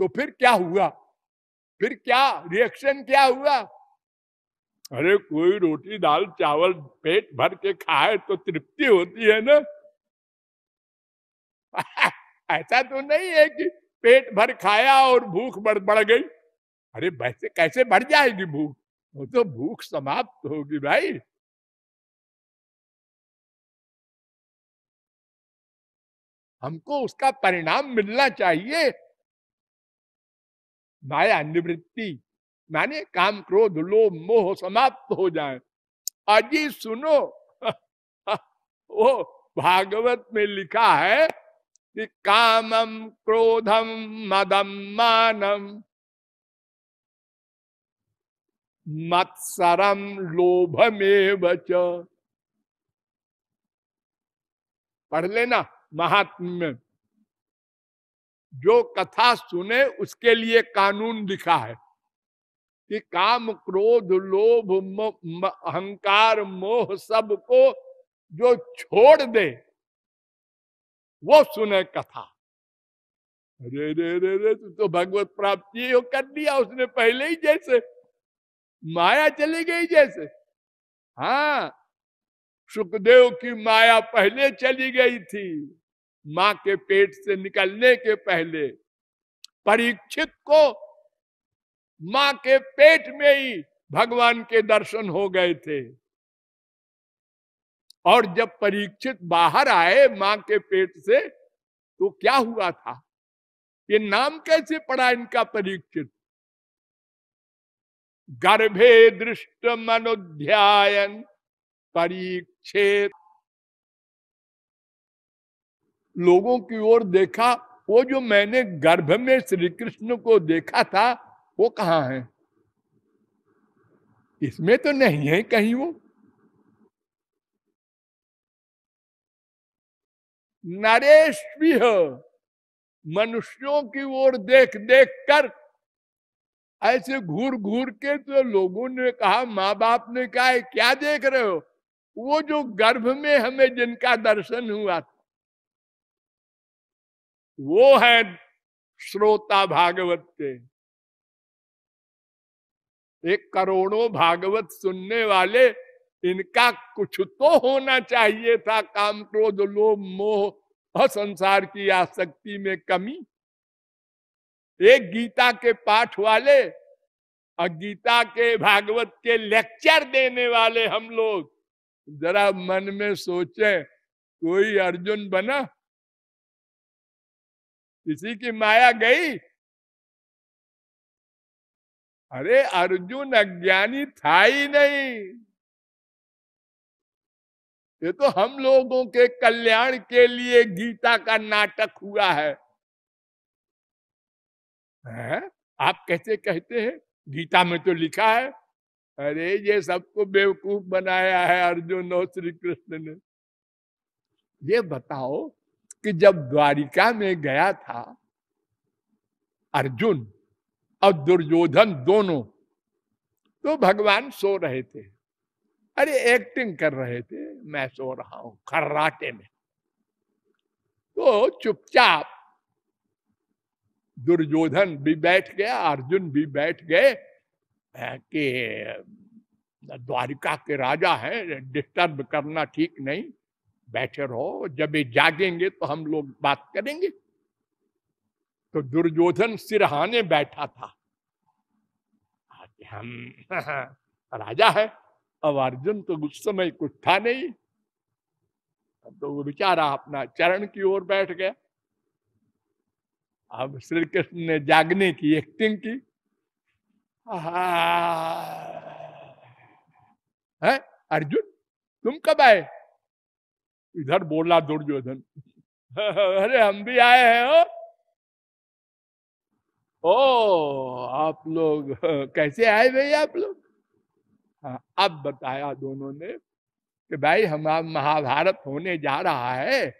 तो फिर क्या हुआ? फिर क्या रिएक्शन क्या हुआ? अरे, कोई रोटी, दाल, चावल, पेट भर के खाए तो तृप्ति होती है ना? ऐसा तो नहीं है कि पेट भर खाया और भूख बढ़ बढ़ गई। अरे, वैसे कैसे बढ़ जाएगी भूख? वो तो भूख समाप्त होगी भाई। हमको उसका परिणाम मिलना चाहिए। माया निवृत्ति। माने काम क्रोध, लोभ, मोह समाप्त हो जाए। अजी सुनो। वो भागवत में लिखा है कि कामम क्रोधम मदम मानम। मत्सरम लोभमेव पढ़ लेना महात्म जो कथा सुने उसके लिए कानून लिखा है। कि काम क्रोध, लोभ अहंकार, मोह सबको जो छोड़ दे, वो सुने कथा। अरे रे रे रे तू तो भगवत प्राप्ति कर दिया उसने पहले ही जैसे। माया चली गई जैसे। हाँ सुखदेव की माया पहले चली गई थी। माँ के पेट से निकलने के पहले परीक्षित को माँ के पेट में ही भगवान के दर्शन हो गए थे। और जब परीक्षित बाहर आए माँ के पेट से तो क्या हुआ था? ये नाम कैसे पड़ा इनका परीक्षित? गर्भे दृष्ट मनोध्यायन परीक्षे लोगों की ओर देखा, वो जो मैंने गर्भ में श्री कृष्ण को देखा था, वो कहा है? इसमें तो नहीं है कहीं वो। नरेश भी हो। मनुष्यों की ओर देख देख कर, ऐसे घूर घूर के तो लोगों ने कहा माँ बाप ने कहा क्या देख रहे हो? वो जो गर्भ में हमें जिनका दर्शन हुआ था वो है श्रोता भागवत के। एक करोड़ों भागवत सुनने वाले, इनका कुछ तो होना चाहिए था काम क्रोध, लोभ, मोह और संसार की आसक्ति में कमी। एक गीता के पाठ वाले और गीता के भागवत के लेक्चर देने वाले हम लोग, जरा मन में सोचे, कोई अर्जुन बना? किसी की माया गई। अरे, अर्जुन अज्ञानी था ही नहीं। ये तो हम लोगों के कल्याण के लिए गीता का नाटक हुआ है। है? आप कैसे कहते हैं? गीता में तो लिखा है। अरे, ये सबको बेवकूफ़ बनाया है अर्जुन और श्री कृष्ण ने। ये बताओ कि जब द्वारिका में गया था, अर्जुन और दुर्योधन दोनों तो भगवान सो रहे थे। अरे एक्टिंग कर रहे थे, मैं सो रहा हूँ, खर्राटे में। तो चुपचाप दुर्योधन भी बैठ गया, अर्जुन भी बैठ गए कि द्वारिका के राजा हैं, डिस्टर्ब करना ठीक नहीं बैठे रहो, जब ये जागेंगे तो हम लोग बात करेंगे। तो दुर्योधन सिरहाने बैठा था। हम, राजा है, अब अर्जुन तो उस समय कुछ था नहीं। तो वो बेचारा अपना चरण की ओर बैठ गया। अब श्री कृष्ण ने जागने की एक्टिंग की। है, अर्जुन, तुम कब आए? इधर बोला दुर्योधन, अरे हम भी आए हैं, हो। ओ, आप लोग, कैसे आए भाई आप लोग? हाँ अब बताया दोनों ने कि भाई हमारा महाभारत होने जा रहा है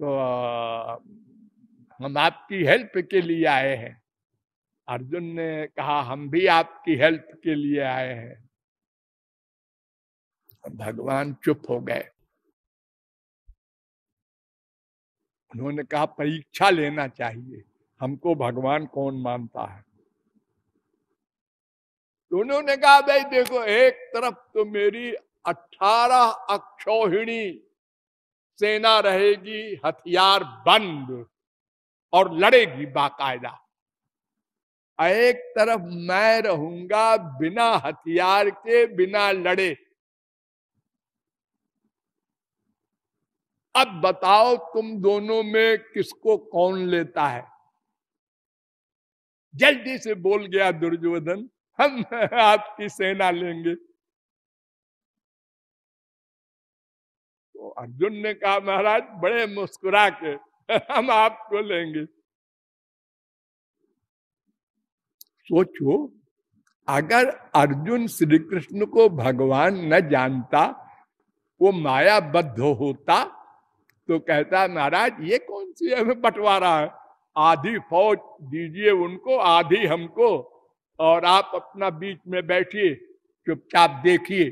तो हम आपकी हेल्प के लिए आए हैं। अर्जुन ने कहा, हम भी आपकी हेल्प के लिए आए हैं। भगवान चुप हो गए। उन्होंने कहा, परीक्षा लेना चाहिए। हमको भगवान कौन मानता है? तो उन्होंने कहा, भाई देखो, एक तरफ़ तो मेरी अठारह अक्षोहिणी सेना रहेगी, हथियार बंद और लड़ेगी बाकायदा। एक तरफ़ मैं रहूँगा बिना हथियार के, बिना लड़े। अब बताओ तुम दोनों में किसको कौन लेता है? जल्दी से बोल गया दुर्योधन, हम आपकी सेना लेंगे। तो अर्जुन ने कहा, महाराज, बड़े मुस्कुरा के हम आपको लेंगे। सोचो, अगर अर्जुन श्री कृष्ण को भगवान न जानता, वो मायाबद्ध होता तो कहता महाराज, ये कौन सी हमें बंटवारा है। आधी फौज दीजिए उनको, आधी हमको, और आप अपना बीच में बैठिए, चुपचाप देखिए।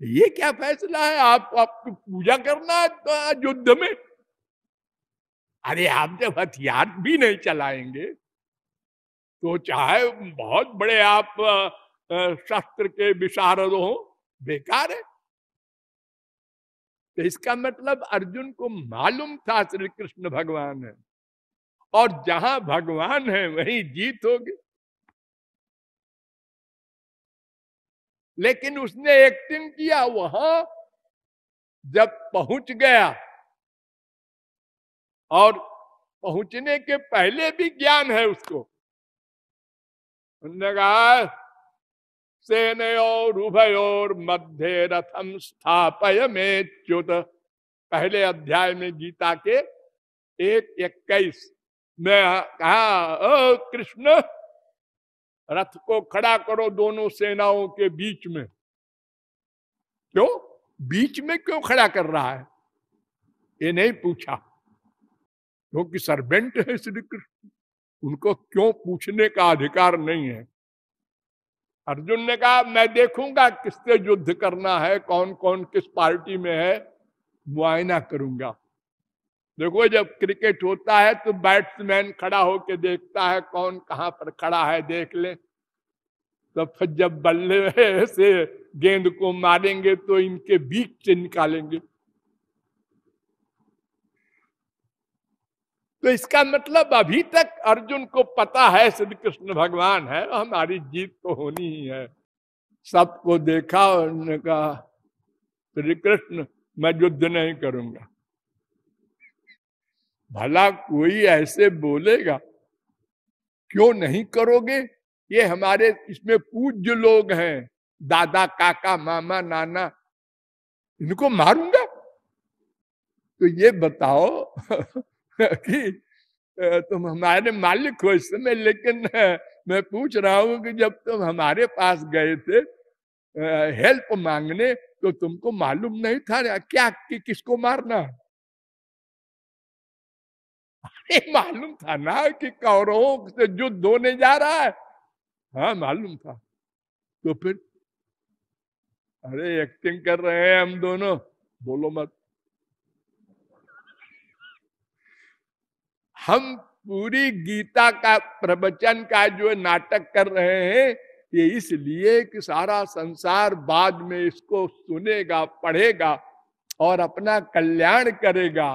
ये क्या फैसला है? आप आपको पूजा करना तो युद्ध में? अरे, आप जब हथियार भी नहीं चलाएँगे तो चाहे बहुत बड़े आप शस्त्र के विशारद हो, बेकार है। तो इसका मतलब अर्जुन को मालूम था श्री कृष्ण भगवान है। और जहाँ भगवान है, वहीं जीत होगी। लेकिन उसने एक्टिंग किया, वहाँ जब पहुँच गया, और पहुँचने के पहले भी ज्ञान है उसको। उन्होंने कहा सेनयोर उभयोर मध्य रथम स्थापय में च्युत पहले अध्याय में गीता के एक इक्कीस में कहा ओ कृष्ण, रथ को खड़ा करो दोनों सेनाओं के बीच में। क्यों? बीच में क्यों खड़ा कर रहा है? ये नहीं पूछा। क्योंकि सर्वेंट है श्री कृष्ण। उनको क्यों पूछने का अधिकार नहीं है? अर्जुन ने कहा, मैं देखूँगा किससे युद्ध करना है कौन कौन किस पार्टी में है, मुआयना करूँगा। देखो, जब क्रिकेट होता है तो बैट्समैन खड़ा होकर देखता है कौन कहाँ पर खड़ा है, देख ले। तो फिर जब बल्ले से गेंद को मारेंगे तो इनके बीच से निकालेंगे। तो इसका मतलब अभी तक अर्जुन को पता है श्री कृष्ण भगवान है, हमारी जीत तो होनी ही है। सबको देखा और कहा, श्री कृष्ण, मैं युद्ध नहीं करूँगा। भला कोई ऐसे बोलेगा, क्यों नहीं करोगे? ये हमारे इसमें पूज्य लोग हैं, दादा, काका, मामा, नाना, इनको मारूँगा? तो ये बताओ कि तुम हमारे मालिक हो इस समय, लेकिन मैं पूछ रहा हूँ कि जब तुम हमारे पास गए थे हेल्प मांगने तो तुमको मालूम नहीं था क्या, कि किसको मारना? अरे, मालूम था ना कि कौरवों से युद्ध होने जा रहा है। हाँ मालूम था। तो फिर, अरे एक्टिंग कर रहे हैं हम दोनों, बोलो मत। हम पूरी गीता का प्रवचन का जो नाटक कर रहे हैं, ये इसलिए कि सारा संसार बाद में इसको सुनेगा, पढ़ेगा और अपना कल्याण करेगा।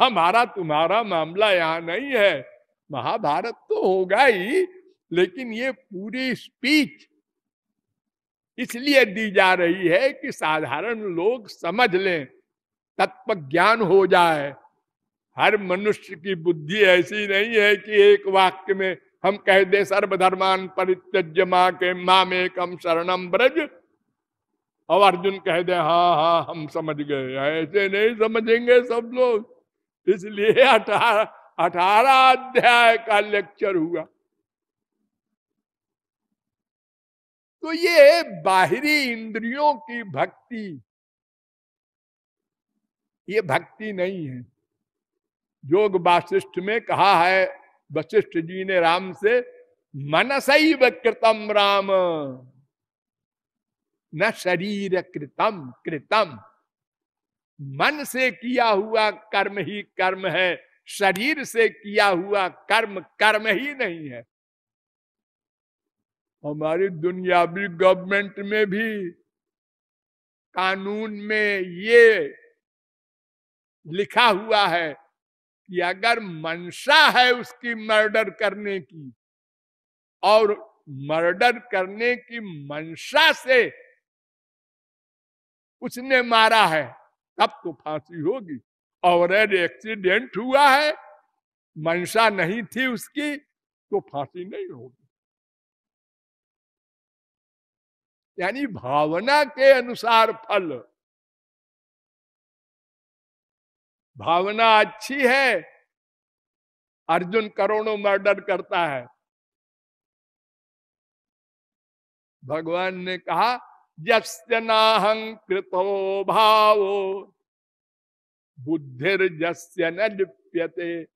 हमारा तुम्हारा मामला यहाँ नहीं है। महाभारत तो होगा ही, लेकिन ये पूरी स्पीच इसलिए दी जा रही है कि साधारण लोग समझ लें तत्व ज्ञान हो जाए। हर मनुष्य की बुद्धि ऐसी नहीं है कि एक वाक्य में हम कह दे, सर्वधर्मान परित्यज माँ के माँ में कम शरणम ब्रज और अर्जुन कह दे हाँ हाँ हम समझ गए, ऐसे नहीं समझेंगे सब लोग। इसलिए अठारह अठारह अध्याय का लेक्चर हुआ। तो ये बाहरी इंद्रियों की भक्ति, ये भक्ति नहीं है। योग वाशिष्ठ में कहा है वशिष्ठ जी ने राम से, मनसैव कृतम राम। न शरीर कृतम कृतम। मन से किया हुआ कर्म ही कर्म है, शरीर से किया हुआ कर्म कर्म ही नहीं है। हमारी दुनियावी गवर्नमेंट में भी कानून में ये लिखा हुआ है कि अगर मंशा है उसकी मर्डर करने की और मर्डर करने की मंशा से उसने मारा है, तब तो फांसी होगी। और एक्सीडेंट हुआ है, मंशा नहीं थी उसकी तो फांसी नहीं होगी। यानी भावना के अनुसार फल। भावना अच्छी है। अर्जुन करोड़ों मर्डर करता है। भगवान ने कहा जस्नाहंकृतो भावो। बुद्धिर जस्य न लिप्यते।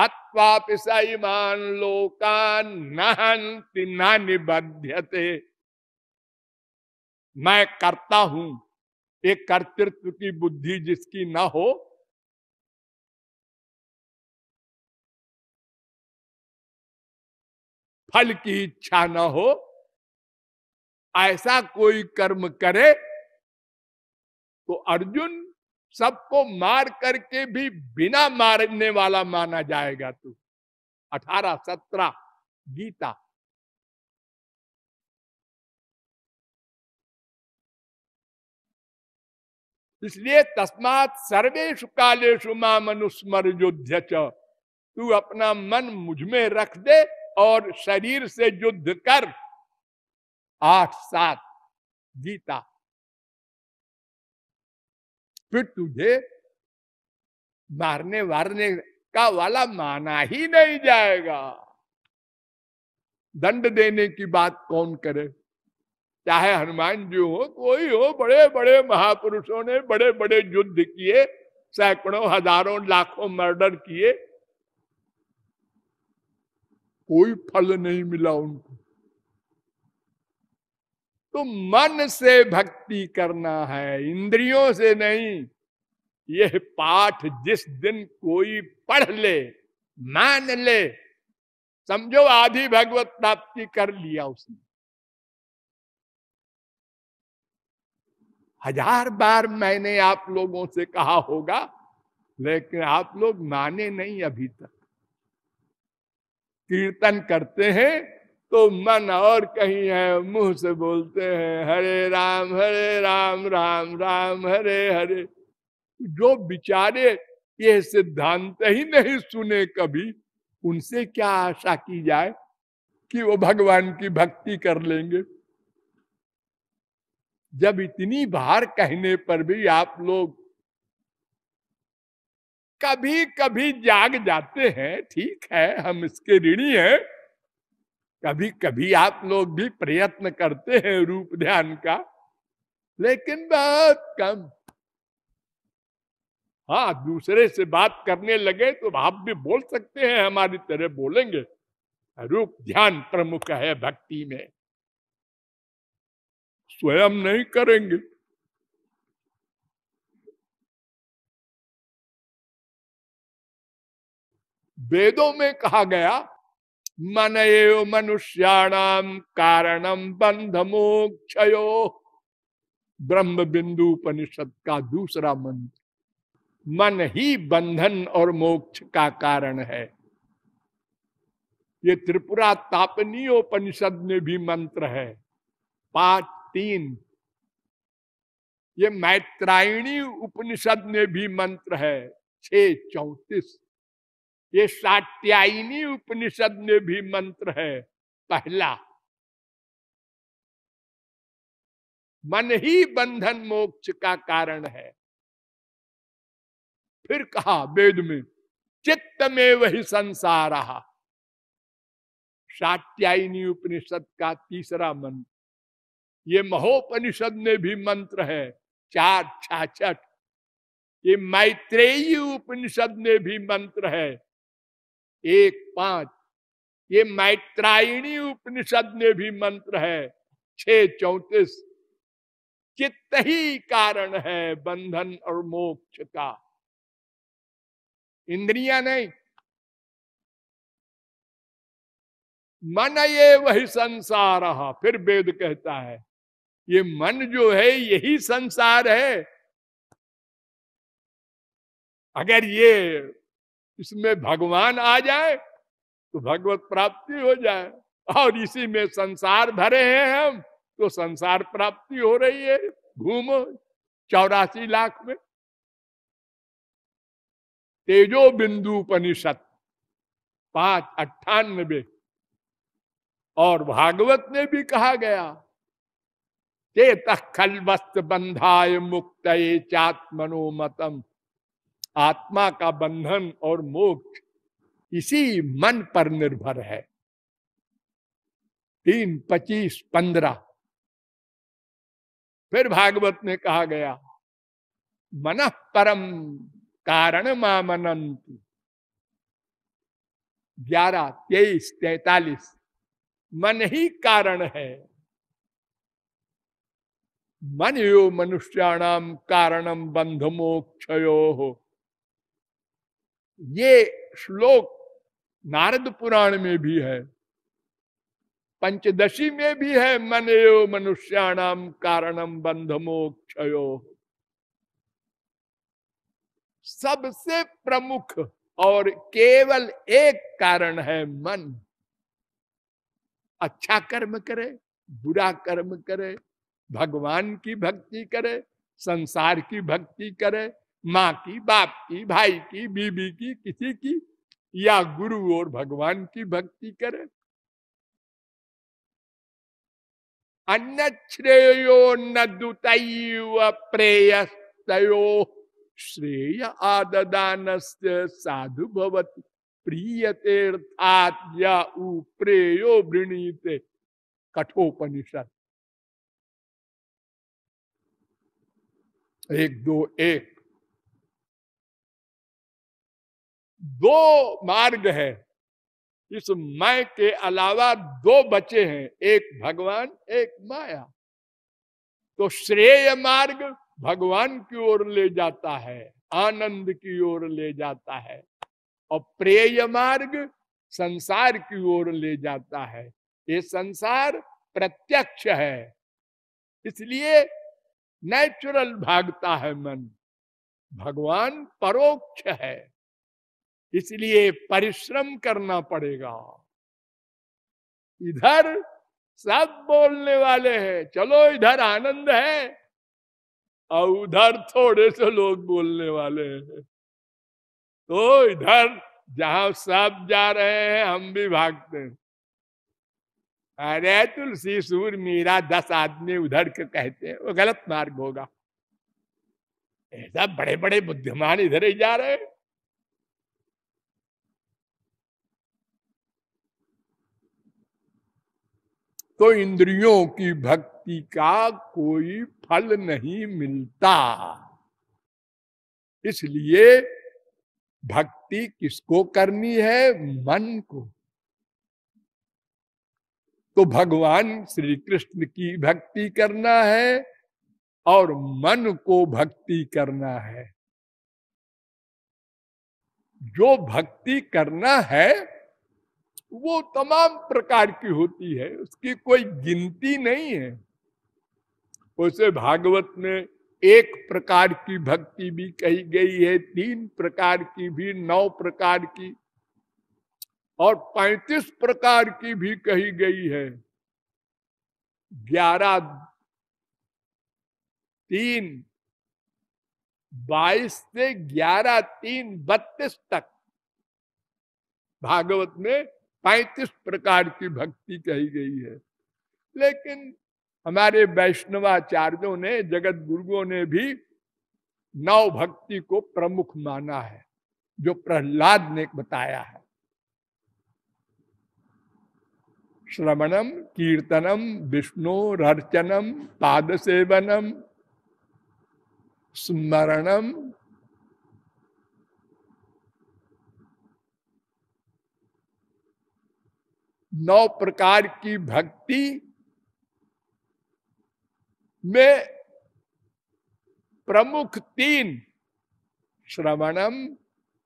हत्वा पिसाईमान लोकान नहंति न निबध्यते। मैं करता हूँ। एक कर्तृत्व की बुद्धि जिसकी ना हो फल की इच्छा न हो, ऐसा कोई कर्म करे तो अर्जुन सबको मार करके भी बिना मारने वाला माना जाएगा तू। अठारह, सत्रह, गीता। इसलिए तस्मात सर्वेशु कालेशु मनुस्मर युद्ध तू अपना मन मुझमें रख दे और शरीर से युद्ध कर आठ सात जीता। फिर तुझे मारने वारने का वाला माना ही नहीं जाएगा। दंड देने की बात कौन करे? चाहे हनुमान जी हो, कोई हो बड़े बड़े महापुरुषों ने बड़े बड़े युद्ध किए, सैकड़ों, हज़ारों, लाखों मर्डर किए कोई फल नहीं मिला उनको। तो मन से भक्ति करना है, इंद्रियों से नहीं। यह पाठ जिस दिन कोई पढ़ ले, मान ले, समझो आधी भगवत प्राप्ति कर लिया उसने। हज़ार बार मैंने आप लोगों से कहा होगा, लेकिन आप लोग माने नहीं अभी तक। कीर्तन करते हैं तो मन और कहीं है, मुँह से बोलते हैं, हरे राम हरे राम राम राम, हरे हरे। जो बिचारे ये सिद्धांत ही नहीं सुने कभी, उनसे क्या आशा की जाए कि वो भगवान की भक्ति कर लेंगे? जब इतनी बार कहने पर भी आप लोग कभी कभी जाग जाते हैं, ठीक है, हम इसके ऋणी हैं। कभी कभी आप लोग भी प्रयत्न करते हैं रूप ध्यान का, लेकिन बहुत कम। हाँ दूसरे से बात करने लगे तो आप भी बोल सकते हैं, हमारी तरह बोलेंगे। रूप ध्यान प्रमुख है भक्ति में। स्वयं नहीं करेंगे। वेदों में कहा गया मन एव मनुष्याणाम कारणम बंध मोक्षयो ब्रह्म बिंदु उपनिषद का दूसरा मंत्र, मन ही बंधन और मोक्ष का कारण है। ये त्रिपुरा तापनीय उपनिषद में भी मंत्र है। पाँच तीन, ये मैत्रायणी उपनिषद में भी मंत्र है। छ चौतीस ये सात्यायनी उपनिषद में भी मंत्र है। पहला। मन ही बंधन मोक्ष का कारण है। फिर कहा वेद में, चित्त में वही संसार रहा सात्यायनी उपनिषद का तीसरा मंत्र। ये महोपनिषद में भी मंत्र है, चार छाछठ। ये मैत्रेयी उपनिषद में भी मंत्र है एक पाँच। ये मैत्रायणी उपनिषद में भी मंत्र है, छ चौतीस। चित्त ही कारण है बंधन और मोक्ष का। इंद्रिया नहीं। मन ये वही संसार फिर वेद कहता है। ये मन जो है, यही संसार है। अगर ये इसमें भगवान आ जाए तो भगवत प्राप्ति हो जाए। और इसी में संसार भरे हैं हम तो संसार प्राप्ति हो रही है घूमो चौरासी लाख में। तेजो बिंदु उपनिषद, पाँच अट्ठानबे। और भागवत में भी कहा गया, चेत खल वस्त बंधाय मुक्त चात्मनोमतम आत्मा का बंधन और मोक्ष इसी मन पर निर्भर है। तीन, पच्चीस, पंद्रह। फिर भागवत में कहा गया, मन परम कारण मामनंत ग्यारह, तेईस, तैतालीस, मन ही कारण है। मन यो मनुष्याणाम कारणम बंध मोक्षयो हो ये श्लोक नारद पुराण में भी है, पंचदशी में भी है मन मनुष्याणाम कारणम बंध मोक्षयो सबसे प्रमुख और केवल एक कारण है मन। अच्छा कर्म करे, बुरा कर्म करे, भगवान की भक्ति करे, संसार की भक्ति करे माँ की, बाप की, भाई की, बीबी की, किसी की, या गुरु और भगवान की भक्ति करे। अन्य श्रेयो न प्रेयस्तो श्रेय आददान साधु भवती। प्रियतेर्थात्या प्रेयो वृणीते। कठोपनिषद। एक दो एक। दो मार्ग है। इस मैं के अलावा दो बचे हैं, एक भगवान, एक माया। तो श्रेय मार्ग भगवान की ओर ले जाता है, आनंद की ओर ले जाता है, और प्रेय मार्ग संसार की ओर ले जाता है। ये संसार प्रत्यक्ष है, इसलिए नेचुरल भागता है मन। भगवान परोक्ष है। इसलिए परिश्रम करना पड़ेगा। इधर सब बोलने वाले हैं, चलो इधर आनंद है। और उधर थोड़े से लोग बोलने वाले हैं। तो इधर जहाँ सब जा रहे हैं, हम भी भागते हैं। अरे तुलसी सूर, मीरा दस आदमी उधर के कहते हैं, वो गलत मार्ग होगा। ऐसा बड़े बड़े बुद्धिमान इधर ही जा रहे हैं। तो इंद्रियों की भक्ति का कोई फल नहीं मिलता। इसलिए भक्ति किसको करनी है? मन को। तो भगवान श्री कृष्ण की भक्ति करना है और मन को भक्ति करना है। जो भक्ति करना है वो तमाम प्रकार की होती है, उसकी कोई गिनती नहीं है। उसे भागवत में एक प्रकार की भक्ति भी कही गई है, तीन प्रकार की भी, नौ प्रकार की और पैतीस प्रकार की भी कही गई है। ग्यारह, तीन, बाईस से ग्यारह, तीन, बत्तीस तक। भागवत में पैतीस प्रकार की भक्ति कही गई है। लेकिन हमारे वैष्णवाचार्यों ने जगत गुरुओं ने भी नव भक्ति को प्रमुख माना है, जो प्रहलाद ने बताया है। श्रवणम, कीर्तनम, विष्णु रर्चनम पाद सेवनम, स्मरणम नौ प्रकार की भक्ति में प्रमुख तीन, श्रवणम,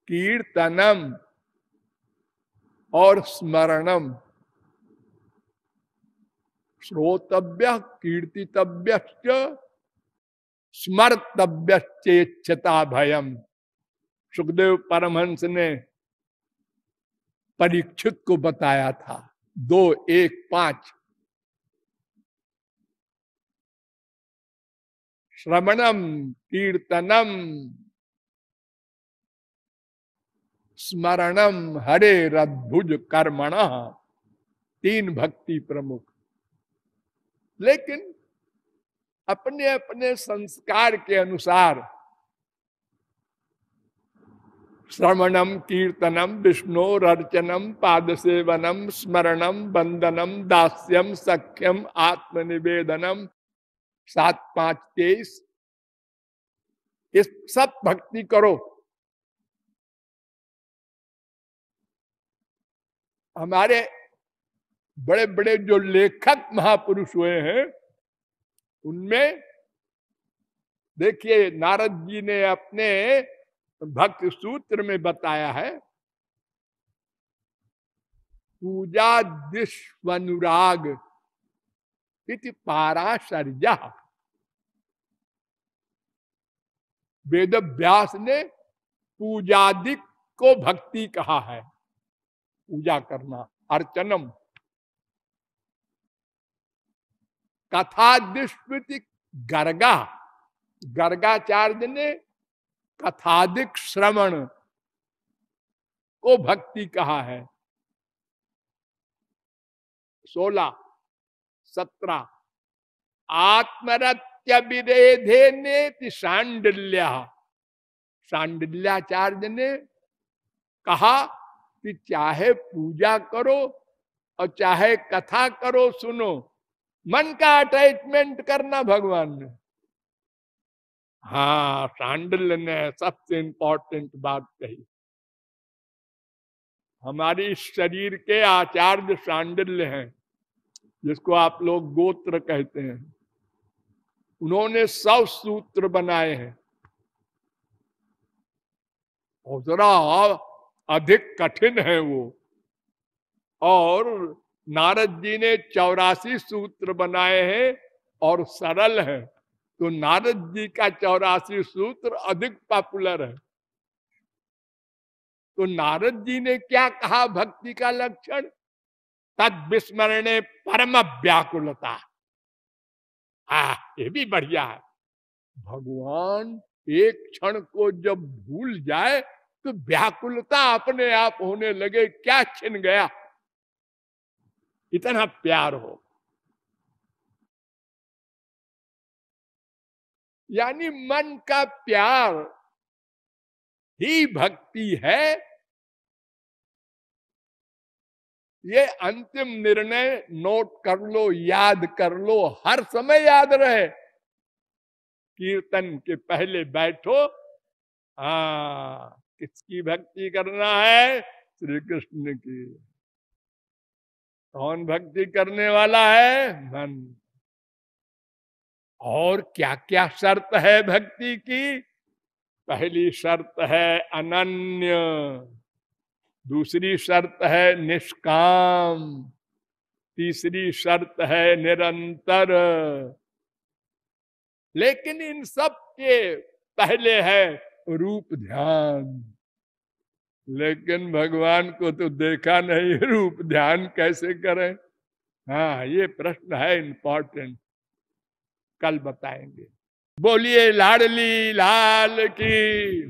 कीर्तनम और स्मरणम। श्रोतव्य कीर्तितव्य स्मर्तव्य चेक्षता भयम सुखदेव परमहंस ने परीक्षित को बताया था। दो, एक, पाँच। श्रवणम, कीर्तनम, स्मरणम, हरे रद्भुज कर्मण। तीन भक्ति प्रमुख। लेकिन अपने अपने संस्कार के अनुसार श्रवणम कीर्तनम विष्णु अर्चनम पाद सेवनम स्मरणम वंदनम दास्यम सख्यम आत्मनिवेदनम सात पाँच तेईस इस सब भक्ति करो। हमारे बड़े बड़े जो लेखक महापुरुष हुए हैं, उनमें देखिए, नारद जी ने अपने भक्ति सूत्र में बताया है, पूजा दिश्वनुराग इति पाराशर्या। वेद व्यास ने पूजादिक को भक्ति कहा है, पूजा करना, अर्चनम। कथा दुष्कृति गर्गा, गर्गाचार्य ने कथाधिक श्रवण को भक्ति कहा है। सोलह, सत्रह, आत्मरत्य विरेधे ने सांडिल्या सांडिल्याचार्य ने कहा कि चाहे पूजा करो और चाहे कथा करो सुनो, मन का अटैचमेंट करना भगवान ने। हाँ सांडल ने सबसे इंपॉर्टेंट बात कही। हमारी शरीर के आचार्य सांडल्य हैं, जिसको आप लोग गोत्र कहते हैं। उन्होंने सौ सूत्र बनाए हैं। और जरा अधिक कठिन है वो। और नारद जी ने चौरासी सूत्र बनाए हैं और सरल है। तो नारद जी का चौरासी सूत्र अधिक पॉपुलर है। तो नारद जी ने क्या कहा भक्ति का लक्षण? तद विस्मरणे परम व्याकुलता। आ, ये भी बढ़िया है। भगवान एक क्षण को जब भूल जाए तो व्याकुलता अपने आप होने लगे, क्या छिन गया? इतना प्यार हो। यानी मन का प्यार ही भक्ति है। ये अंतिम निर्णय नोट कर लो, याद कर लो, हर समय याद रहे। कीर्तन के पहले बैठो, हा, किसकी भक्ति करना है? श्री कृष्ण की। कौन भक्ति करने वाला है? मन। और क्या क्या शर्त है भक्ति की? पहली शर्त है अनन्य। दूसरी शर्त है निष्काम। तीसरी शर्त है निरंतर। लेकिन इन सब के पहले है रूप ध्यान। लेकिन भगवान को तो देखा नहीं, रूप ध्यान कैसे करें? हाँ ये प्रश्न है इंपॉर्टेंट कल बताएँगे। बोलिए लाडली लाल की